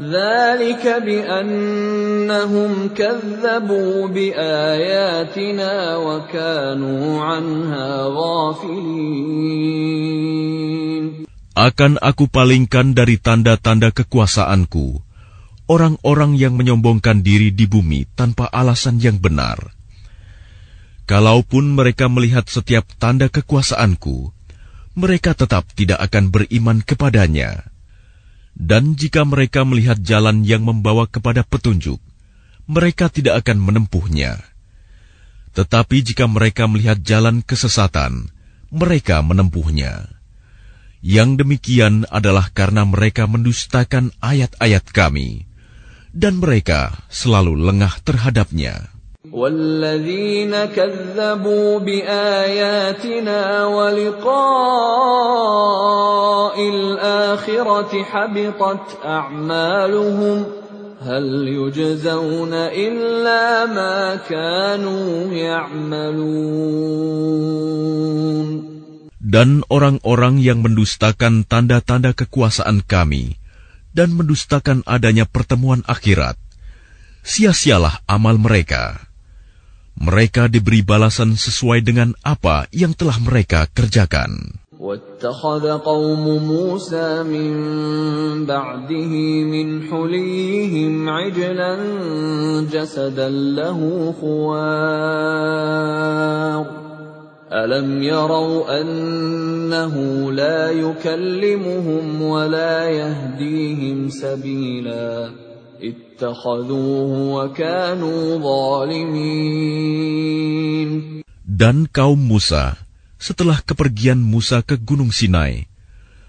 ذلك بأنهم كذبوا بآياتنا وكانوا عنها غافلين Akan aku palingkan dari tanda-tanda kekuasaanku orang-orang yang menyombongkan diri di bumi tanpa alasan yang benar. Kalaupun mereka melihat setiap tanda kekuasaanku, mereka tetap tidak akan beriman kepadanya. Dan jika mereka melihat jalan yang membawa kepada petunjuk, mereka tidak akan menempuhnya. Tetapi jika mereka melihat jalan kesesatan, mereka menempuhnya. Yang demikian adalah karena mereka mendustakan ayat-ayat Kami, dan mereka selalu lengah terhadapnya. والذين كذبوا بآياتنا ولقاء الآخرة حبطت أعمالهم هل يجزون إلا ما كانوا يعملون Dan orang-orang yang mendustakan tanda-tanda kekuasaan kami dan mendustakan adanya pertemuan akhirat, sia-sialah amal mereka mereka diberi balasan sesuai dengan apa yang telah mereka kerjakan. واتخذ قوم موسى من بعده من حليهم عجلا جسدا له خوار ألم يروا أنه لا يكلمهم ولا يهديهم سبيلاً dan kaum Musa, setelah kepergian Musa ke Gunung Sinai,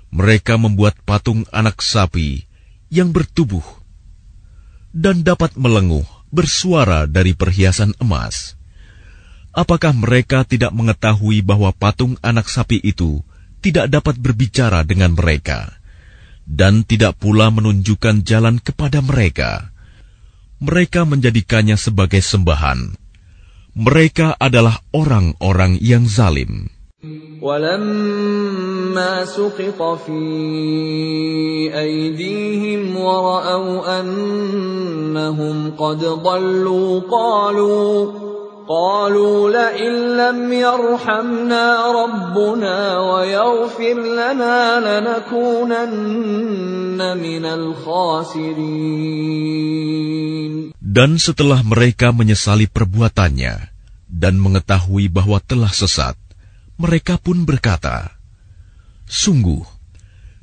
mereka membuat patung anak sapi yang bertubuh dan dapat melenguh bersuara dari perhiasan emas. Apakah mereka tidak mengetahui bahwa patung anak sapi itu tidak dapat berbicara dengan mereka? dan tidak pula menunjukkan jalan kepada mereka. Mereka menjadikannya sebagai sembahan. Mereka adalah orang-orang yang zalim. ولما سقط في أيديهم ورأوا أنهم قد ضلوا قالوا قالوا لئن لم يرحمنا ربنا ويغفر لنا لنكونن من الخاسرين Dan setelah mereka menyesali perbuatannya dan mengetahui bahwa telah sesat, mereka pun berkata, Sungguh,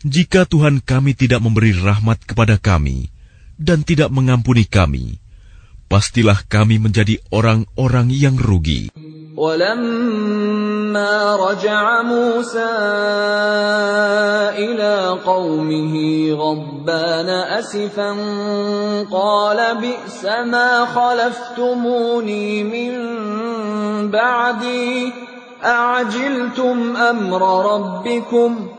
jika Tuhan kami tidak memberi rahmat kepada kami dan tidak mengampuni kami, pastilah kami menjadi orang-orang yang rugi. ولما رجع موسى إلى قومه غضبان أسفا قال بئس ما خلفتموني من بعدي أعجلتم أمر ربكم ۖ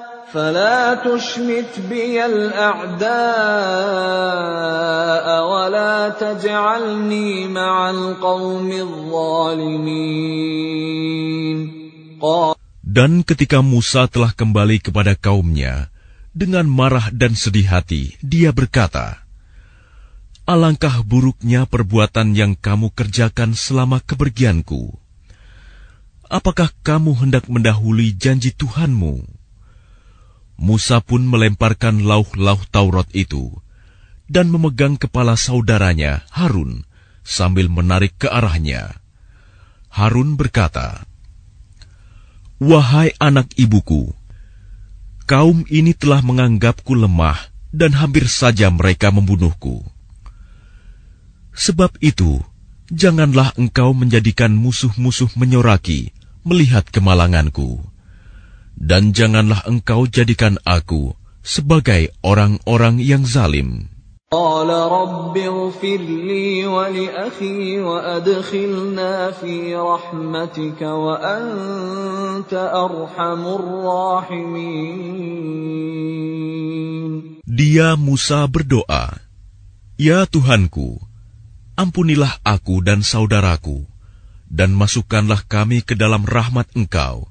فلا تشمت بي الأعداء ولا تجعلني مع القوم الظالمين Dan ketika Musa telah kembali kepada kaumnya, dengan marah dan sedih hati, dia berkata, Alangkah buruknya perbuatan yang kamu kerjakan selama kepergianku. Apakah kamu hendak mendahului janji Tuhanmu? Musa pun melemparkan lauh-lauh Taurat itu dan memegang kepala saudaranya Harun sambil menarik ke arahnya. Harun berkata, "Wahai anak ibuku, kaum ini telah menganggapku lemah dan hampir saja mereka membunuhku. Sebab itu, janganlah engkau menjadikan musuh-musuh menyoraki melihat kemalanganku." dan janganlah engkau jadikan aku sebagai orang-orang yang zalim. Dia Musa berdoa, Ya Tuhanku, ampunilah aku dan saudaraku, dan masukkanlah kami ke dalam rahmat Engkau,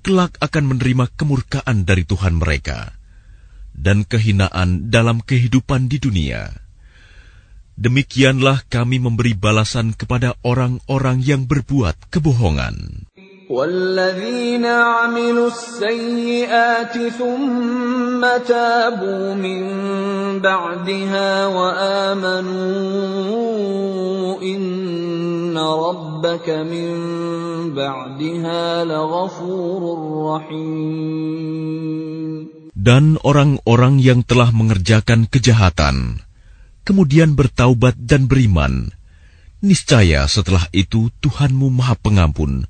kelak akan menerima kemurkaan dari Tuhan mereka dan kehinaan dalam kehidupan di dunia. Demikianlah kami memberi balasan kepada orang-orang yang berbuat kebohongan. والذين عملوا السيئات ثم تابوا من بعدها وآمنوا إن ربك من بعدها لغفور رحيم Dan orang-orang yang telah mengerjakan kejahatan, kemudian bertaubat dan beriman, niscaya setelah itu Tuhanmu Maha Pengampun,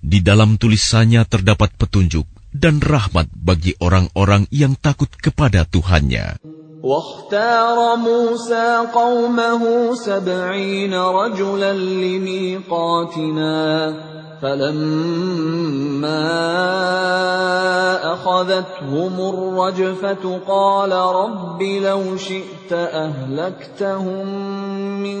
Di dalam tulisannya terdapat petunjuk dan rahmat bagi orang-orang yang takut kepada Tuhannya. واختار موسى قومه سبعين رجلا لميقاتنا فلما أخذتهم الرجفة قال رب لو شئت أهلكتهم من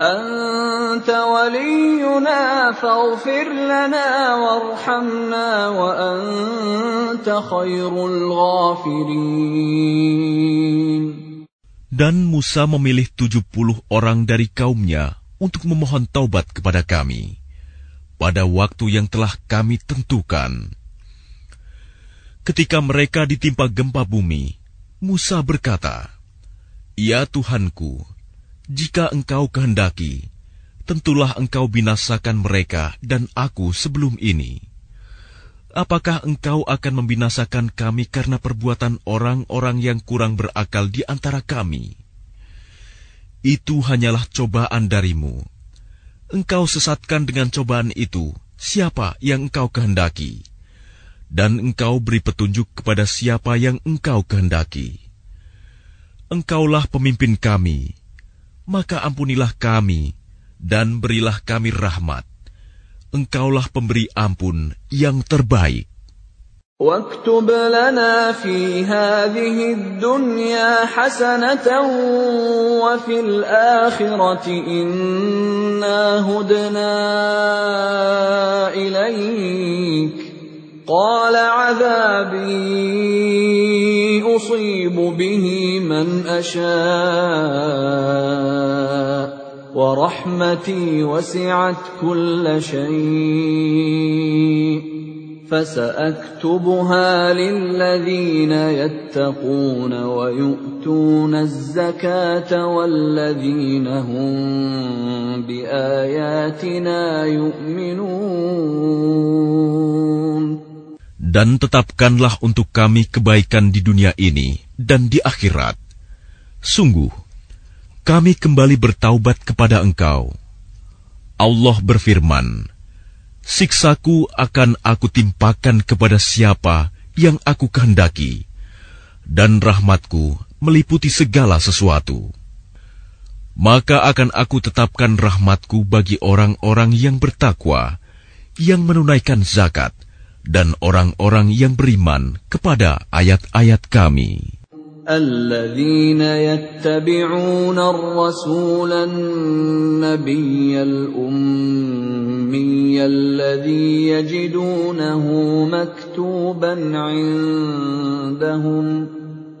أنت ولينا فاغفر لنا وارحمنا وأنت خير الغافرين Dan Musa memilih tujuh puluh orang dari kaumnya untuk memohon taubat kepada kami pada waktu yang telah kami tentukan. Ketika mereka ditimpa gempa bumi, Musa berkata, Ya Tuhanku, jika engkau kehendaki, tentulah engkau binasakan mereka dan aku sebelum ini. Apakah engkau akan membinasakan kami karena perbuatan orang-orang yang kurang berakal di antara kami? Itu hanyalah cobaan darimu. Engkau sesatkan dengan cobaan itu siapa yang engkau kehendaki, dan engkau beri petunjuk kepada siapa yang engkau kehendaki. Engkaulah pemimpin kami, maka ampunilah kami dan berilah kami rahmat. Engkaulah pemberi ampun yang terbaik. واكتب لنا في هذه الدنيا حسنة وفي الآخرة إنا هدنا إليك قال عذابي أصيب به من أشاء ورحمتي وسعت كل شيء فسأكتبها للذين يتقون ويؤتون الزكاة والذين هم بآياتنا يؤمنون. Dan tetapkanlah untuk kami kebaikan di dunia ini dan di akhirat. Sungguh, kami kembali bertaubat kepada Engkau. Allah berfirman, Siksaku akan aku timpakan kepada siapa yang aku kehendaki, dan rahmatku meliputi segala sesuatu. Maka akan aku tetapkan rahmatku bagi orang-orang yang bertakwa, yang menunaikan zakat, dan orang-orang yang beriman kepada ayat-ayat kami. الذين يتبعون الرسول النبي الأمي الذي يجدونه مكتوبا عندهم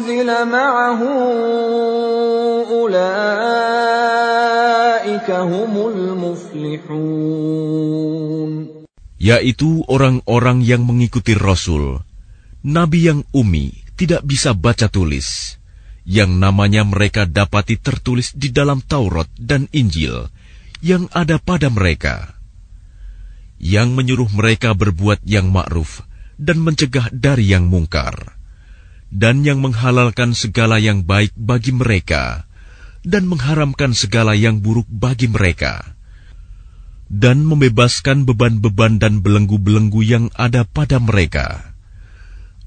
أنزل معه أولئك هم المفلحون yaitu orang-orang yang mengikuti Rasul, Nabi yang umi tidak bisa baca tulis, yang namanya mereka dapati tertulis di dalam Taurat dan Injil yang ada pada mereka, yang menyuruh mereka berbuat yang ma'ruf dan mencegah dari yang mungkar dan yang menghalalkan segala yang baik bagi mereka, dan mengharamkan segala yang buruk bagi mereka, dan membebaskan beban-beban dan belenggu-belenggu yang ada pada mereka.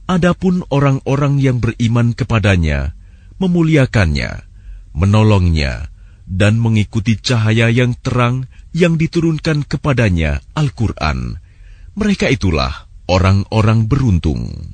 Adapun orang-orang yang beriman kepadanya, memuliakannya, menolongnya, dan mengikuti cahaya yang terang yang diturunkan kepadanya, Al-Quran. Mereka itulah orang-orang beruntung.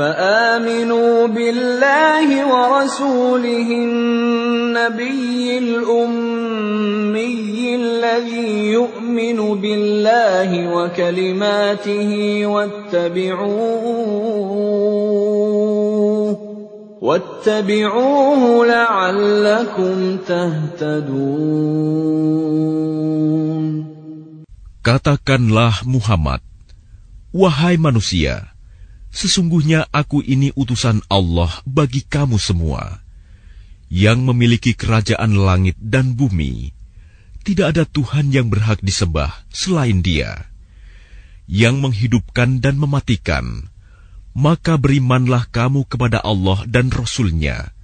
فآمنوا بالله ورسوله النبي الأمي الذي يؤمن بالله وكلماته واتبعوه واتبعوه لعلكم تهتدون. Katakanlah Muhammad, Wahai manusia, sesungguhnya aku ini utusan Allah bagi kamu semua yang memiliki kerajaan langit dan bumi. Tidak ada Tuhan yang berhak disembah selain Dia, yang menghidupkan dan mematikan. Maka berimanlah kamu kepada Allah dan Rasul-Nya,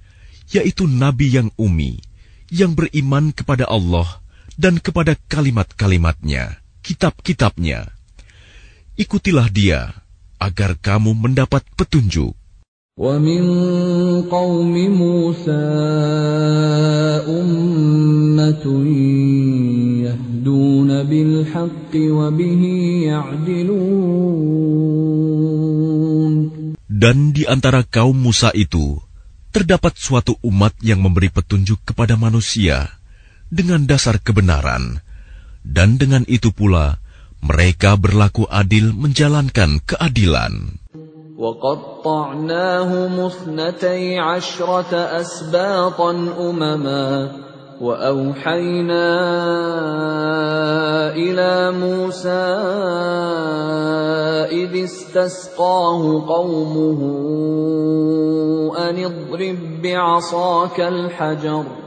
yaitu Nabi yang umi, yang beriman kepada Allah dan kepada kalimat-kalimatnya, kitab-kitabnya. Ikutilah Dia, agar kamu mendapat petunjuk. ومن قوم موسى أمة يهدون بالحق وبه يعدلون Dan di antara kaum Musa itu, terdapat suatu umat yang memberi petunjuk kepada manusia dengan dasar kebenaran, dan dengan itu pula mereka berlaku adil menjalankan keadilan. وقطعناهم اثنتي عشرة أسباطا أمما وأوحينا إلى موسى إذ استسقاه قومه أن اضرب بعصاك الحجر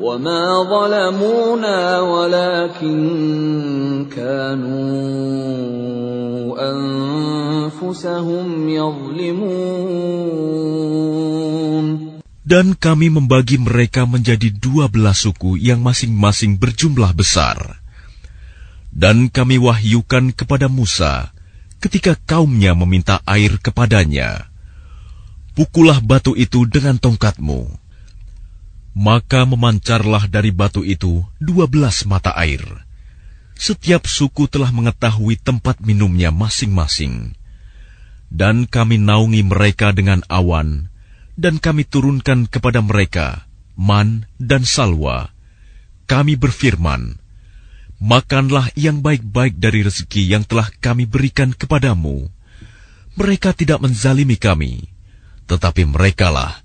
وما ظلمونا ولكن كانوا أنفسهم يظلمون Dan kami membagi mereka menjadi dua belas suku yang masing-masing berjumlah besar. Dan kami wahyukan kepada Musa ketika kaumnya meminta air kepadanya. Pukulah batu itu dengan tongkatmu maka memancarlah dari batu itu dua belas mata air. Setiap suku telah mengetahui tempat minumnya masing-masing. Dan kami naungi mereka dengan awan, dan kami turunkan kepada mereka man dan salwa. Kami berfirman, Makanlah yang baik-baik dari rezeki yang telah kami berikan kepadamu. Mereka tidak menzalimi kami, tetapi merekalah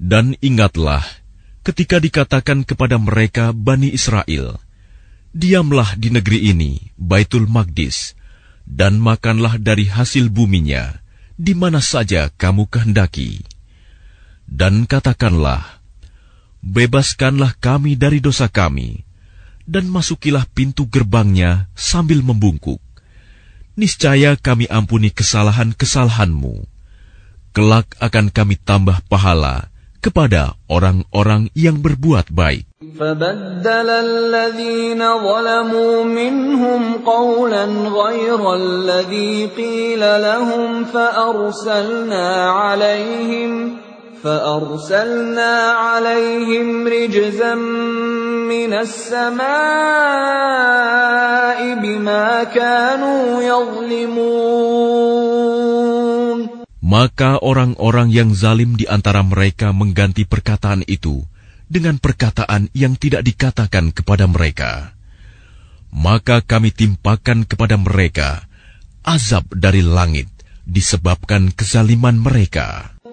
dan ingatlah ketika dikatakan kepada mereka Bani Israel, Diamlah di negeri ini, Baitul Magdis, dan makanlah dari hasil buminya, di mana saja kamu kehendaki. Dan katakanlah, Bebaskanlah kami dari dosa kami, dan masukilah pintu gerbangnya sambil membungkuk niscaya kami ampuni kesalahan-kesalahanmu. Kelak akan kami tambah pahala kepada orang-orang yang berbuat baik. فبدل الذين ظلموا منهم قولا غير الذي قيل لهم فأرسلنا عليهم فأرسلنا عليهم رجزا من السماء بما كانوا يظلمون Maka orang-orang yang zalim di antara mereka mengganti perkataan itu dengan perkataan yang tidak dikatakan kepada mereka. Maka kami timpakan kepada mereka azab dari langit disebabkan kezaliman mereka.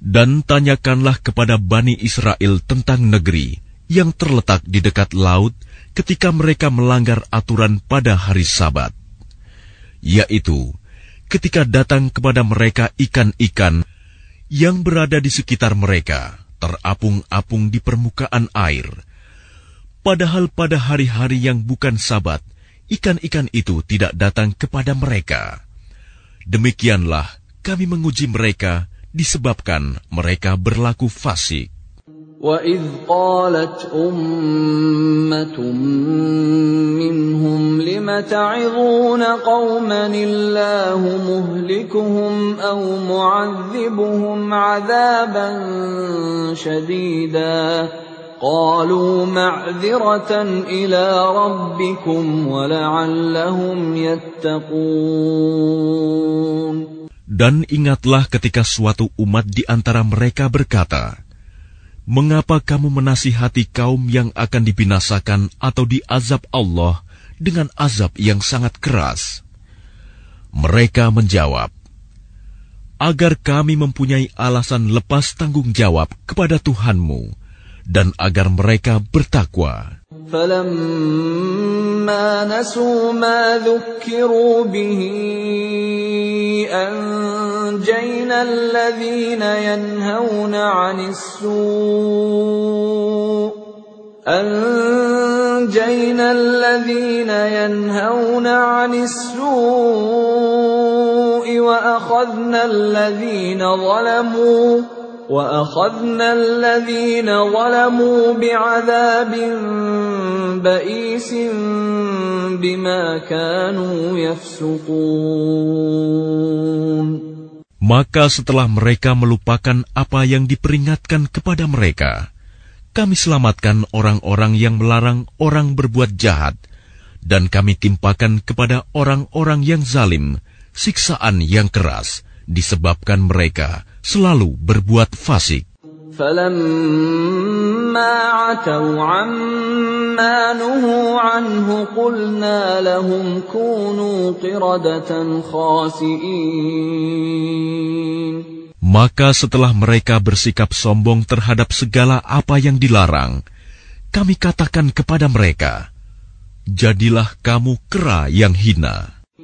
Dan tanyakanlah kepada Bani Israel tentang negeri yang terletak di dekat laut ketika mereka melanggar aturan pada hari sabat. Yaitu, ketika datang kepada mereka ikan-ikan yang berada di sekitar mereka, terapung-apung di permukaan air, Padahal pada hari-hari yang bukan sabat, ikan-ikan itu tidak datang kepada mereka. Demikianlah kami menguji mereka disebabkan mereka berlaku fasik. وَإِذْ قَالَتْ أُمَّةٌ مِّنْهُمْ لِمَ تَعِظُونَ قَوْمًا اللَّهُ مُهْلِكُهُمْ أَوْ مُعَذِّبُهُمْ عَذَابًا شَدِيدًا قالوا معذرة إلى ربكم ولعلهم يتقون Dan ingatlah ketika suatu umat di antara mereka berkata, Mengapa kamu menasihati kaum yang akan dibinasakan atau diazab Allah dengan azab yang sangat keras? Mereka menjawab, Agar kami mempunyai alasan lepas tanggung jawab kepada Tuhanmu, dan agar mereka bertakwa. فلما نسوا ما ذكروا به أنجينا الذين ينهون عن السوء أنجينا الذين ينهون عن السوء وأخذنا الذين ظلموا واخذنا الذين ظلموا بعذاب بئيس بما كانوا يفسقون Maka setelah mereka melupakan apa yang diperingatkan kepada mereka, kami selamatkan orang-orang yang melarang orang berbuat jahat, dan kami timpakan kepada orang-orang yang zalim siksaan yang keras disebabkan mereka selalu berbuat fasik. Maka setelah mereka bersikap sombong terhadap segala apa yang dilarang, kami katakan kepada mereka, Jadilah kamu kera yang hina.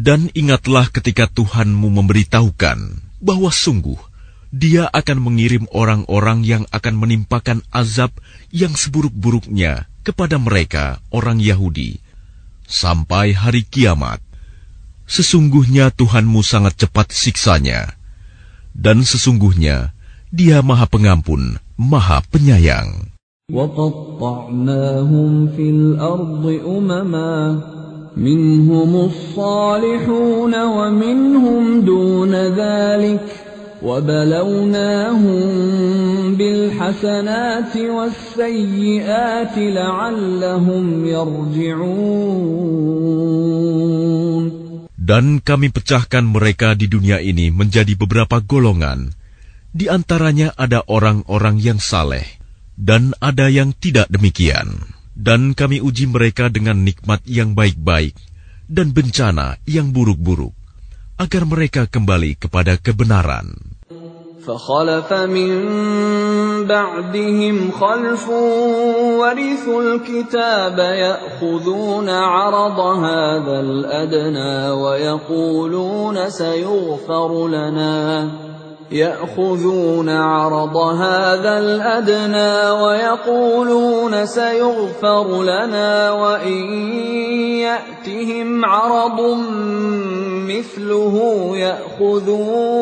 Dan ingatlah ketika Tuhanmu memberitahukan bahwa sungguh Dia akan mengirim orang-orang yang akan menimpakan azab yang seburuk-buruknya kepada mereka, orang Yahudi, sampai hari kiamat. Sesungguhnya Tuhanmu sangat cepat siksanya, dan sesungguhnya Dia Maha Pengampun, Maha Penyayang. وَقَطَّعْنَاهُمْ فِي الْأَرْضِ أُمَمًا منهم الصالحون ومنهم دون ذلك وبلوناهم بالحسنات والسيئات لعلهم يرجعون Dan kami pecahkan mereka di dunia ini menjadi beberapa golongan. Di antaranya ada orang-orang yang saleh, dan ada yang tidak demikian dan kami uji mereka dengan nikmat yang baik-baik dan bencana yang buruk-buruk, agar mereka kembali kepada kebenaran. فخلف من بعدهم خلف ورثوا الكتاب يأخذون عرض هذا الأدنى ويقولون سيغفر لنا يأخذون عرض هذا الأدنى ويقولون سيغفر لنا وإن يأتهم عرض مثله يأخذوه.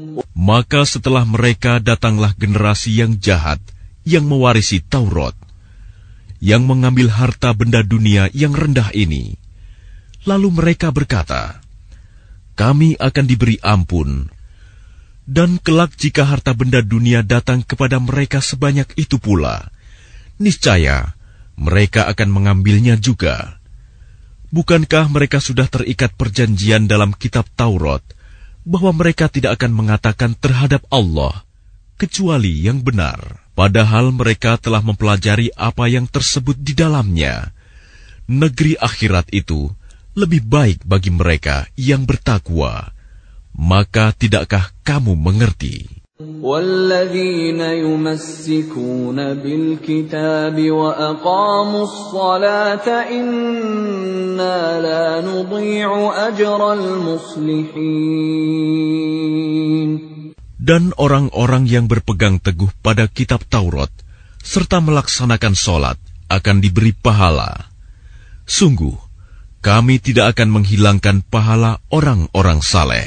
Maka setelah mereka datanglah generasi yang jahat yang mewarisi Taurat, yang mengambil harta benda dunia yang rendah ini. Lalu mereka berkata, "Kami akan diberi ampun." Dan kelak jika harta benda dunia datang kepada mereka sebanyak itu pula, niscaya mereka akan mengambilnya juga. Bukankah mereka sudah terikat perjanjian dalam kitab Taurat bahwa mereka tidak akan mengatakan terhadap Allah kecuali yang benar, padahal mereka telah mempelajari apa yang tersebut di dalamnya. Negeri akhirat itu lebih baik bagi mereka yang bertakwa. Maka tidakkah kamu mengerti? والذين يمسكون بالكتاب وأقاموا الصلاة إنا لا نضيع أجر المصلحين Dan orang-orang yang berpegang teguh pada kitab Taurat, serta melaksanakan sholat akan diberi pahala. Sungguh, kami tidak akan menghilangkan pahala orang-orang saleh.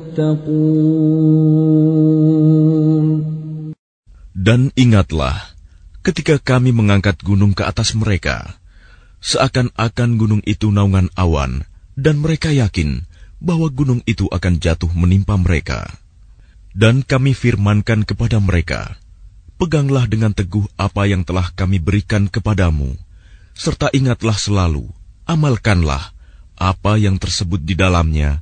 Dan ingatlah ketika kami mengangkat gunung ke atas mereka, seakan-akan gunung itu naungan awan, dan mereka yakin bahwa gunung itu akan jatuh menimpa mereka. Dan kami firmankan kepada mereka, Peganglah dengan teguh apa yang telah kami berikan kepadamu, serta ingatlah selalu, amalkanlah apa yang tersebut di dalamnya,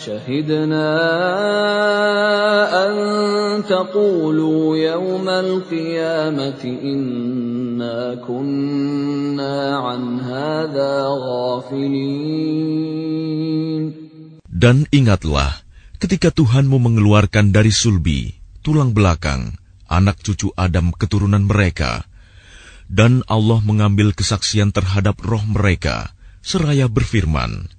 شَهِدْنَا أَن تَقُولُوا يَوْمَ الْقِيَامَةِ إِنَّا كُنَّا عَنْ هَذَا غَافِلِينَ Dan ingatlah ketika Tuhanmu mengeluarkan dari sulbi, tulang belakang, anak cucu Adam keturunan mereka, dan Allah mengambil kesaksian terhadap roh mereka, seraya berfirman,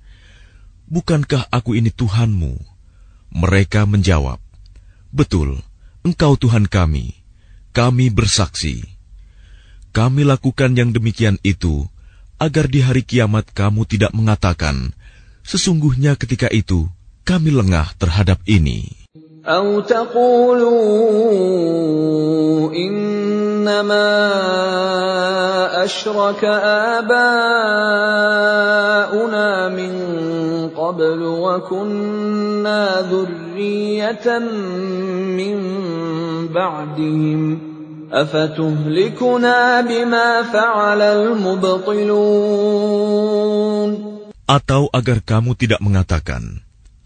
Bukankah aku ini Tuhanmu? Mereka menjawab, Betul, engkau Tuhan kami. Kami bersaksi. Kami lakukan yang demikian itu, agar di hari kiamat kamu tidak mengatakan, Sesungguhnya ketika itu, kami lengah terhadap ini. أَوْ تَقُولُوا إِنَّمَا أَشْرَكَ آبَاؤُنَا مِن قَبْلُ وَكُنَّا ذُرِّيَّةً مِّن بَعْدِهِمْ ۖ أَفَتُهْلِكُنَا بِمَا فَعَلَ الْمُبْطِلُونَ Atau agar kamu tidak mengatakan,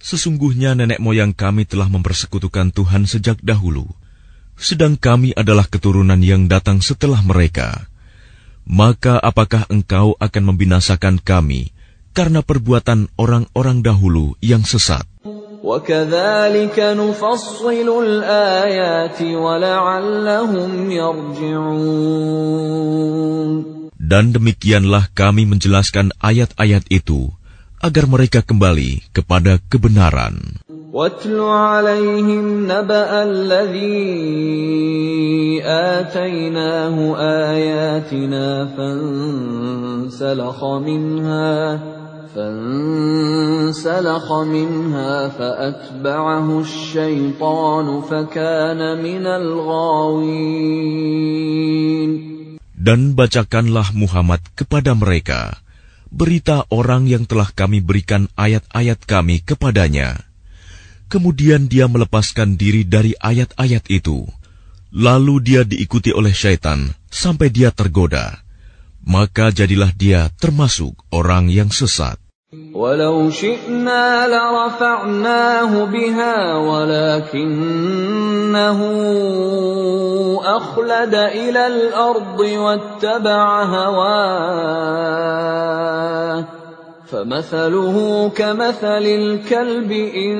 Sesungguhnya nenek moyang kami telah mempersekutukan Tuhan sejak dahulu, sedang kami adalah keturunan yang datang setelah mereka. Maka apakah engkau akan membinasakan kami karena perbuatan orang-orang dahulu yang sesat? وَكَذَلِكَ نُفَصِّلُ الْآيَاتِ وَلَعَلَّهُمْ يَرْجِعُونَ Dan demikianlah kami menjelaskan ayat-ayat itu agar mereka kembali kepada kebenaran. وَاتْلُ عَلَيْهِمْ نَبَأَ الَّذِي آتَيْنَاهُ آيَاتِنَا فَانسَلَخَ مِنْهَا فانسلخ منها فأتبعه الشيطان فكان من الغاوين Dan bacakanlah Muhammad kepada mereka berita orang yang telah kami berikan ayat-ayat kami kepadanya. Kemudian dia melepaskan diri dari ayat-ayat itu. Lalu dia diikuti oleh syaitan sampai dia tergoda. Maka jadilah dia termasuk orang yang sesat. ولو شئنا لرفعناه بها ولكنه أخلد إلى الأرض واتبع هواه فمثله كمثل الكلب إن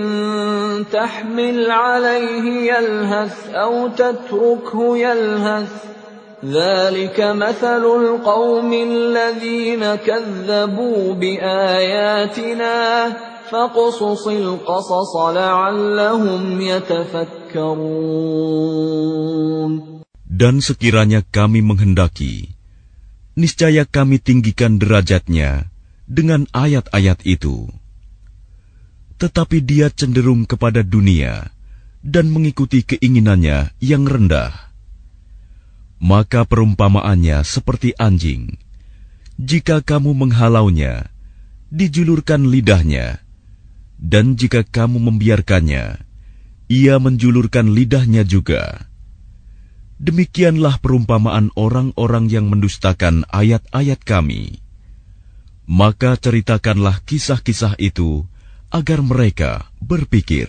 تحمل عليه يلهث أو تتركه يلهث ذلك مثل القوم الذين كذبوا بآياتنا فاقصص القصص لعلهم يتفكرون Dan sekiranya kami menghendaki, niscaya kami tinggikan derajatnya dengan ayat-ayat itu. Tetapi dia cenderung kepada dunia dan mengikuti keinginannya yang rendah maka perumpamaannya seperti anjing. Jika kamu menghalaunya, dijulurkan lidahnya, dan jika kamu membiarkannya, ia menjulurkan lidahnya juga. Demikianlah perumpamaan orang-orang yang mendustakan ayat-ayat kami. Maka ceritakanlah kisah-kisah itu agar mereka berpikir.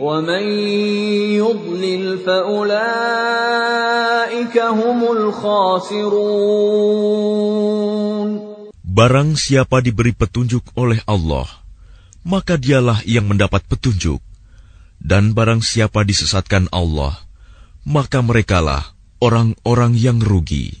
ومن يضلل فأولئك هم الخاسرون Barang siapa diberi petunjuk oleh Allah, maka dialah yang mendapat petunjuk. Dan barang siapa disesatkan Allah, maka merekalah orang-orang yang rugi.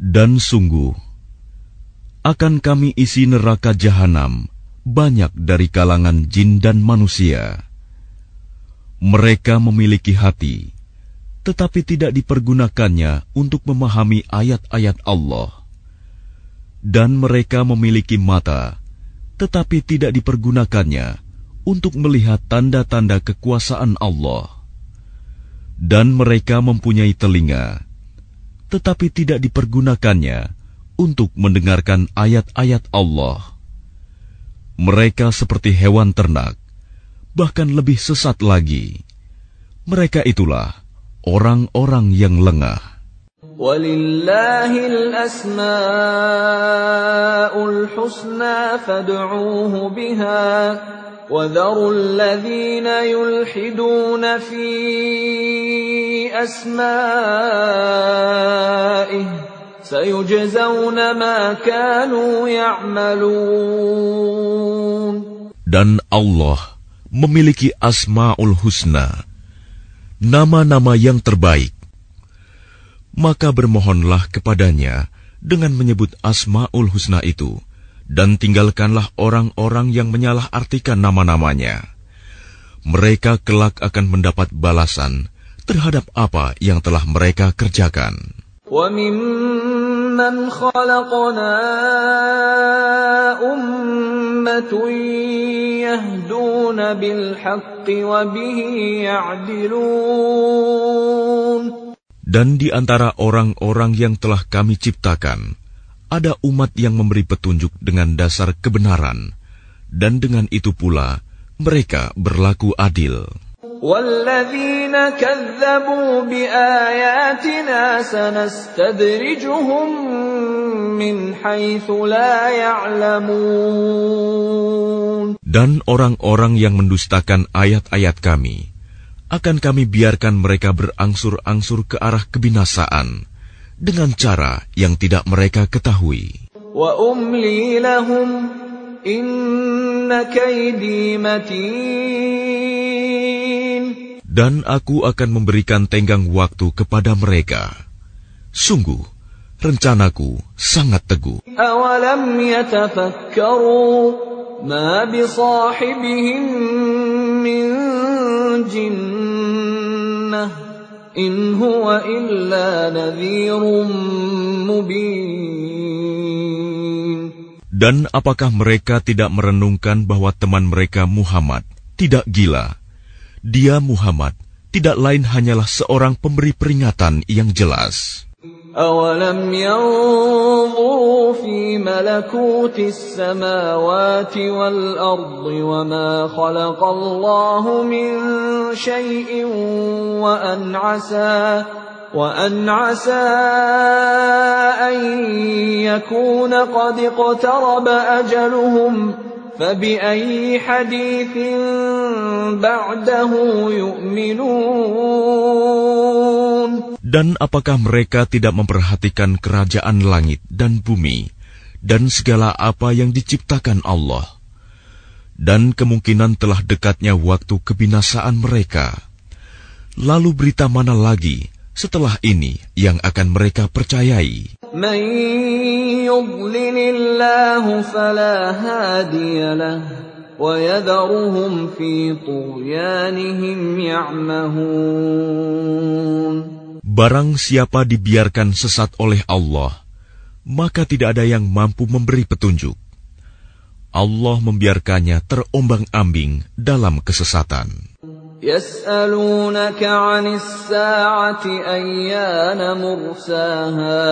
Dan sungguh, akan kami isi neraka jahanam banyak dari kalangan jin dan manusia. Mereka memiliki hati, tetapi tidak dipergunakannya untuk memahami ayat-ayat Allah dan mereka memiliki mata, tetapi tidak dipergunakannya untuk melihat tanda-tanda kekuasaan Allah. Dan mereka mempunyai telinga, tetapi tidak dipergunakannya untuk mendengarkan ayat-ayat Allah. Mereka seperti hewan ternak, bahkan lebih sesat lagi. Mereka itulah orang-orang yang lengah. ولله الأسماء الحسنى فادعوه بها وذروا الذين يلحدون في أسمائه سيجزون ما كانوا يعملون. Dan Allah memiliki Asma'ul Husna, nama-nama yang terbaik. maka bermohonlah kepadanya dengan menyebut Asma'ul Husna itu, dan tinggalkanlah orang-orang yang menyalah-artikan nama-namanya. Mereka kelak akan mendapat balasan terhadap apa yang telah mereka kerjakan. وَمِمَّنْ خَلَقْنَا أُمَّةٌ يَهْدُونَ بِالْحَقِّ وَبِهِ يَعْدِلُونَ Dan di antara orang-orang yang telah kami ciptakan, ada umat yang memberi petunjuk dengan dasar kebenaran, dan dengan itu pula mereka berlaku adil. والذين كذبوا بآياتنا سنستدرجهم من حيث لا يعلمون Dan orang-orang yang mendustakan ayat-ayat kami, akan kami biarkan mereka berangsur-angsur ke arah kebinasaan dengan cara yang tidak mereka ketahui. Wa umli lahum inna matin. Dan aku akan memberikan tenggang waktu kepada mereka. Sungguh, rencanaku sangat teguh. Awalam yatafakkaru ma bisahibihim min dan apakah mereka tidak merenungkan bahwa teman mereka Muhammad tidak gila? Dia Muhammad tidak lain hanyalah seorang pemberi peringatan yang jelas. أولم ينظروا في ملكوت السماوات والأرض وما خلق الله من شيء وأن عسى وأن عسى أن يكون قد اقترب أجلهم فبأي حديث بعده يؤمنون Dan apakah mereka tidak memperhatikan kerajaan langit dan bumi dan segala apa yang diciptakan Allah? Dan kemungkinan telah dekatnya waktu kebinasaan mereka. Lalu berita mana lagi setelah ini yang akan mereka percayai? من يضلل الله فلا هادي له ويذرهم في طغيانهم يعمهون Barang siapa dibiarkan sesat oleh Allah, maka tidak ada yang mampu memberi petunjuk. Allah membiarkannya terombang-ambing dalam kesesatan. يسألونك عن الساعة أيان مرساها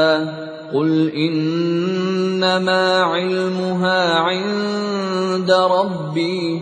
قل إنما علمها عند ربي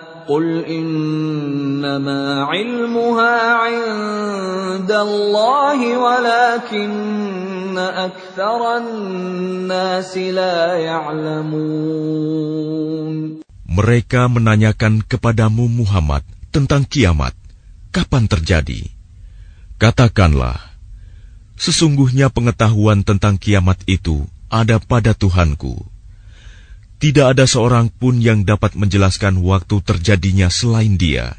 قل إنما علمها عند الله ولكن أكثر الناس لا يعلمون Mereka menanyakan kepadamu Muhammad tentang kiamat, kapan terjadi? Katakanlah, sesungguhnya pengetahuan tentang kiamat itu ada pada Tuhanku. Tidak ada seorang pun yang dapat menjelaskan waktu terjadinya selain Dia.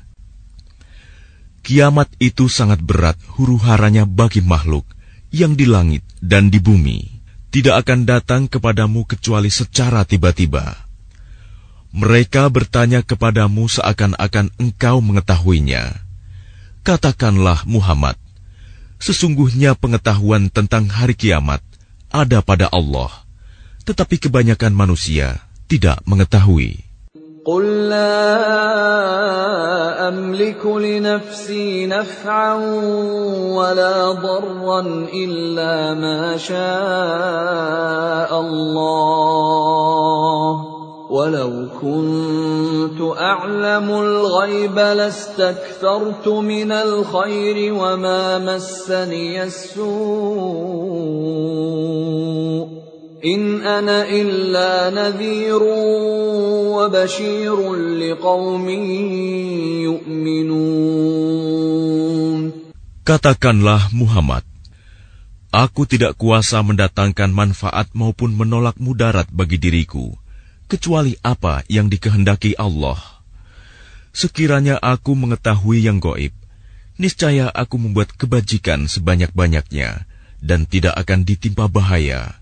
Kiamat itu sangat berat huru-haranya bagi makhluk yang di langit dan di bumi. Tidak akan datang kepadamu kecuali secara tiba-tiba. Mereka bertanya kepadamu seakan-akan engkau mengetahuinya. Katakanlah Muhammad, sesungguhnya pengetahuan tentang hari kiamat ada pada Allah, tetapi kebanyakan manusia tidak mengetahui. قل لا أملك لنفسي نفعا ولا ضرا إلا ما شاء الله ولو كنت أعلم الغيب لاستكثرت من الخير وما مسني السوء In ana illa wa. Katakanlah Muhammad, Aku tidak kuasa mendatangkan manfaat maupun menolak mudarat bagi diriku, kecuali apa yang dikehendaki Allah. Sekiranya aku mengetahui yang goib, niscaya aku membuat kebajikan sebanyak-banyaknya, dan tidak akan ditimpa bahaya.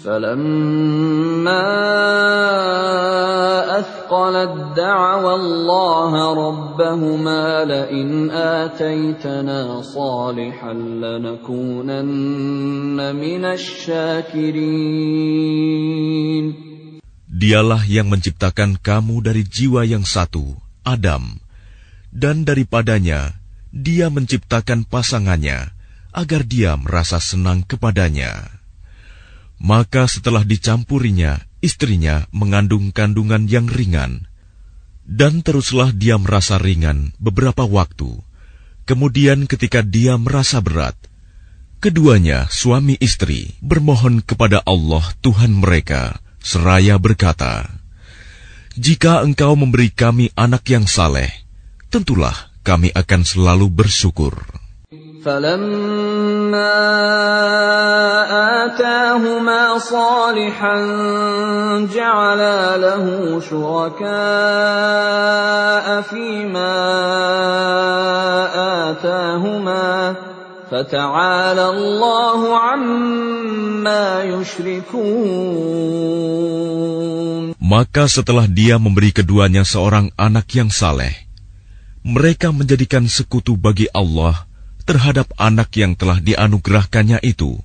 فلما أثقلت دعوى الله ربهما لئن آتيتنا صالحا لنكونن من الشاكرين Dialah yang menciptakan kamu dari jiwa yang satu, Adam, dan daripadanya dia menciptakan pasangannya agar dia merasa senang kepadanya. Maka setelah dicampurinya, istrinya mengandung kandungan yang ringan. Dan teruslah dia merasa ringan beberapa waktu. Kemudian ketika dia merasa berat, keduanya suami istri bermohon kepada Allah Tuhan mereka, seraya berkata, Jika engkau memberi kami anak yang saleh, tentulah kami akan selalu bersyukur. فلما آتاهما صالحا جعلا له شركاء فيما آتاهما فتعالى الله عما يشركون Maka setelah dia memberi keduanya seorang anak yang saleh, mereka menjadikan sekutu bagi Allah terhadap anak yang telah dianugerahkannya itu,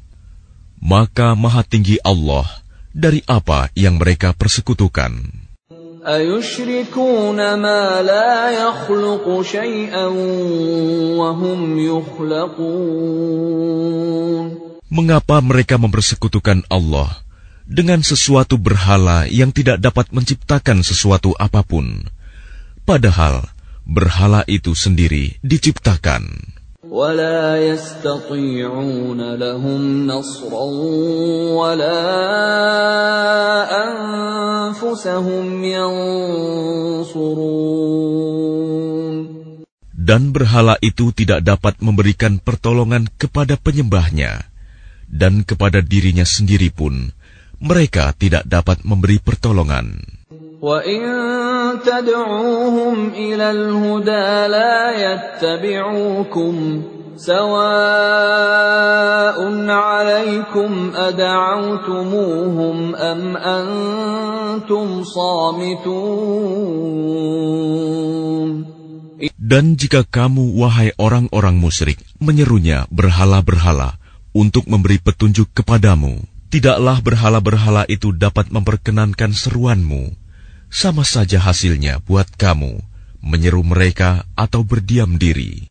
maka maha tinggi Allah dari apa yang mereka persekutukan. Mengapa mereka mempersekutukan Allah dengan sesuatu berhala yang tidak dapat menciptakan sesuatu apa pun, padahal berhala itu sendiri diciptakan? ولا يستطيعون لهم نصرا ولا أنفسهم ينصرون Dan berhala itu tidak dapat memberikan pertolongan kepada penyembahnya, dan kepada dirinya sendiri pun mereka tidak dapat memberi pertolongan. وَإِن تَدْعُوهُمْ إِلَى الْهُدَى لَا يَتَّبِعُوكُمْ سَوَاءٌ عَلَيْكُمْ أَدَعَوْتُمُوهُمْ أَمْ أَنْتُمْ صَامِتُونَ Dan jika kamu, wahai orang-orang musyrik, menyerunya berhala-berhala untuk memberi petunjuk kepadamu, tidaklah berhala-berhala itu dapat memperkenankan seruanmu sama saja hasilnya buat kamu menyeru mereka atau berdiam diri.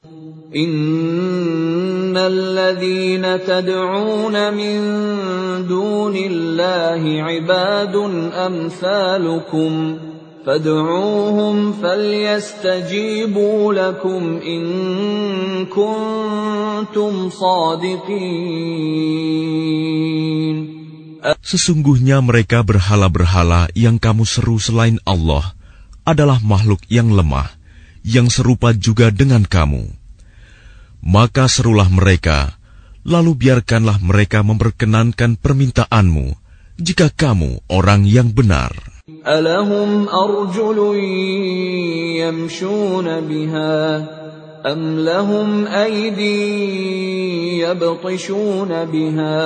Innalladzina min ibadun lakum in kuntum. Sesungguhnya mereka berhala-berhala yang kamu seru selain Allah adalah makhluk yang lemah, yang serupa juga dengan kamu. Maka serulah mereka, lalu biarkanlah mereka memperkenankan permintaanmu, jika kamu orang yang benar. Alahum arjulun yamshuna biha, yabtishuna biha,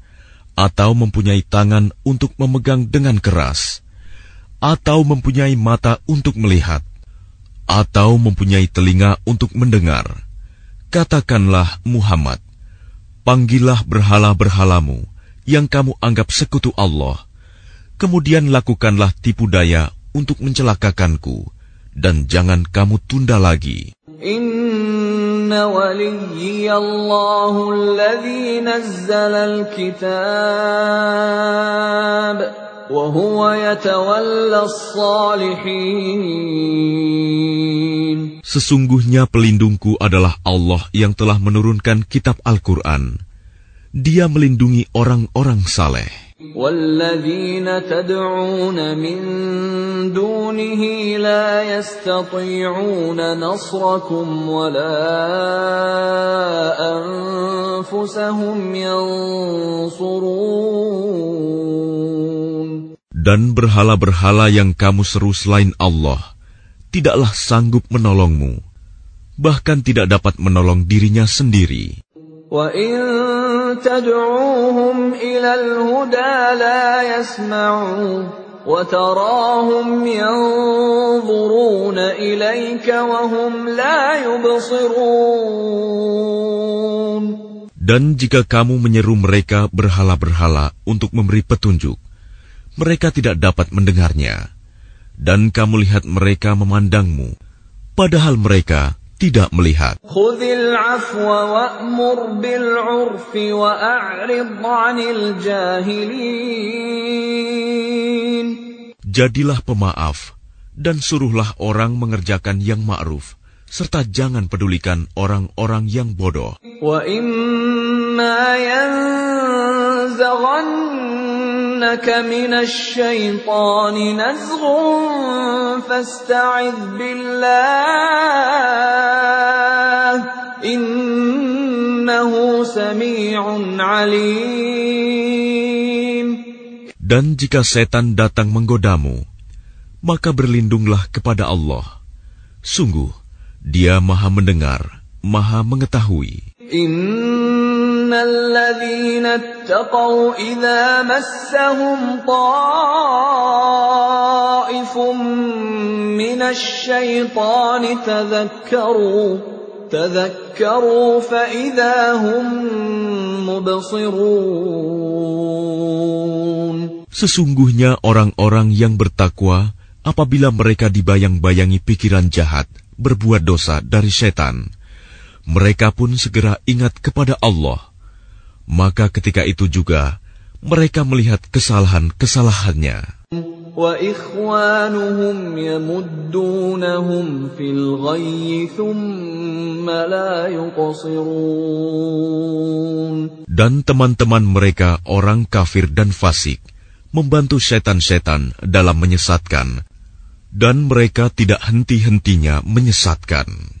Atau mempunyai tangan untuk memegang dengan keras, atau mempunyai mata untuk melihat, atau mempunyai telinga untuk mendengar. Katakanlah Muhammad, panggillah berhala-berhalamu yang kamu anggap sekutu Allah, kemudian lakukanlah tipu daya untuk mencelakakanku, dan jangan kamu tunda lagi. إن وليي الله الذي نزل الكتاب وهو يتولى الصالحين Sesungguhnya pelindungku adalah Allah yang telah menurunkan kitab Al-Quran. Dia melindungi orang-orang saleh. والذين تدعون من دونه لا يستطيعون نصركم ولا أنفسهم ينصرون Dan berhala-berhala yang kamu seru selain Allah tidaklah sanggup menolongmu, bahkan tidak dapat menolong dirinya sendiri. وَإِن تَدْعُوهُمْ إِلَى الْهُدَى لَا يَسْمَعُوا وَتَرَاهُمْ يَنظُرُونَ إِلَيْكَ وَهُمْ لَا يُبْصِرُونَ Dan jika kamu menyeru mereka berhala-berhala untuk memberi petunjuk, mereka tidak dapat mendengarnya. Dan kamu lihat mereka memandangmu, padahal mereka tidak melihat. Jadilah pemaaf dan suruhlah orang mengerjakan yang ma'ruf serta jangan pedulikan orang-orang yang bodoh. Wa imma ينزغنك من الشيطان نزغ فاستعذ بالله إنه سميع عليم Dan jika setan datang menggodamu, maka berlindunglah kepada Allah. Sungguh, dia maha mendengar, maha mengetahui. إن الذين اتقوا إذا مسهم طائف من الشيطان تذكروا تذكروا فإذا هم مبصرون Sesungguhnya orang-orang yang bertakwa, apabila mereka dibayang-bayangi pikiran jahat, berbuat dosa dari setan, mereka pun segera ingat kepada Allah. Maka ketika itu juga mereka melihat kesalahan-kesalahannya. Dan teman-teman mereka orang kafir dan fasik membantu setan-setan dalam menyesatkan dan mereka tidak henti-hentinya menyesatkan.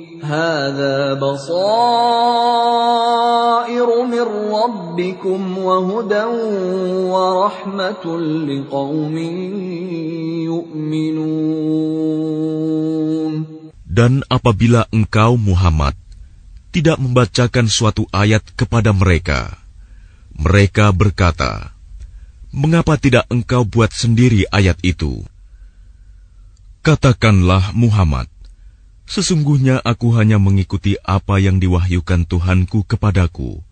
هذا بصائر من ربكم وهدى ورحمة لقوم يؤمنون Dan apabila engkau Muhammad tidak membacakan suatu ayat kepada mereka, mereka berkata, "Mengapa tidak engkau buat sendiri ayat itu?" Katakanlah Muhammad, Sesungguhnya aku hanya mengikuti apa yang diwahyukan Tuhanku kepadaku.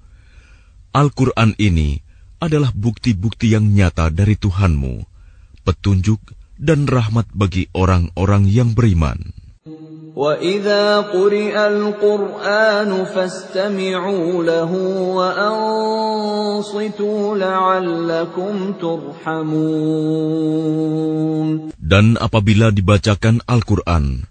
Al-Quran ini adalah bukti-bukti yang nyata dari Tuhanmu, petunjuk dan rahmat bagi orang-orang yang beriman. وإذا قرئ القرآن فاستمعوا له وأنصتوا لعلكم ترحمون Dan apabila dibacakan Al-Quran,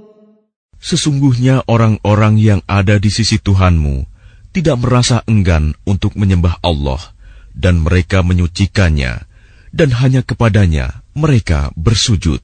Sesungguhnya orang-orang yang ada di sisi Tuhanmu tidak merasa enggan untuk menyembah Allah, dan mereka menyucikannya, dan hanya kepadanya mereka bersujud.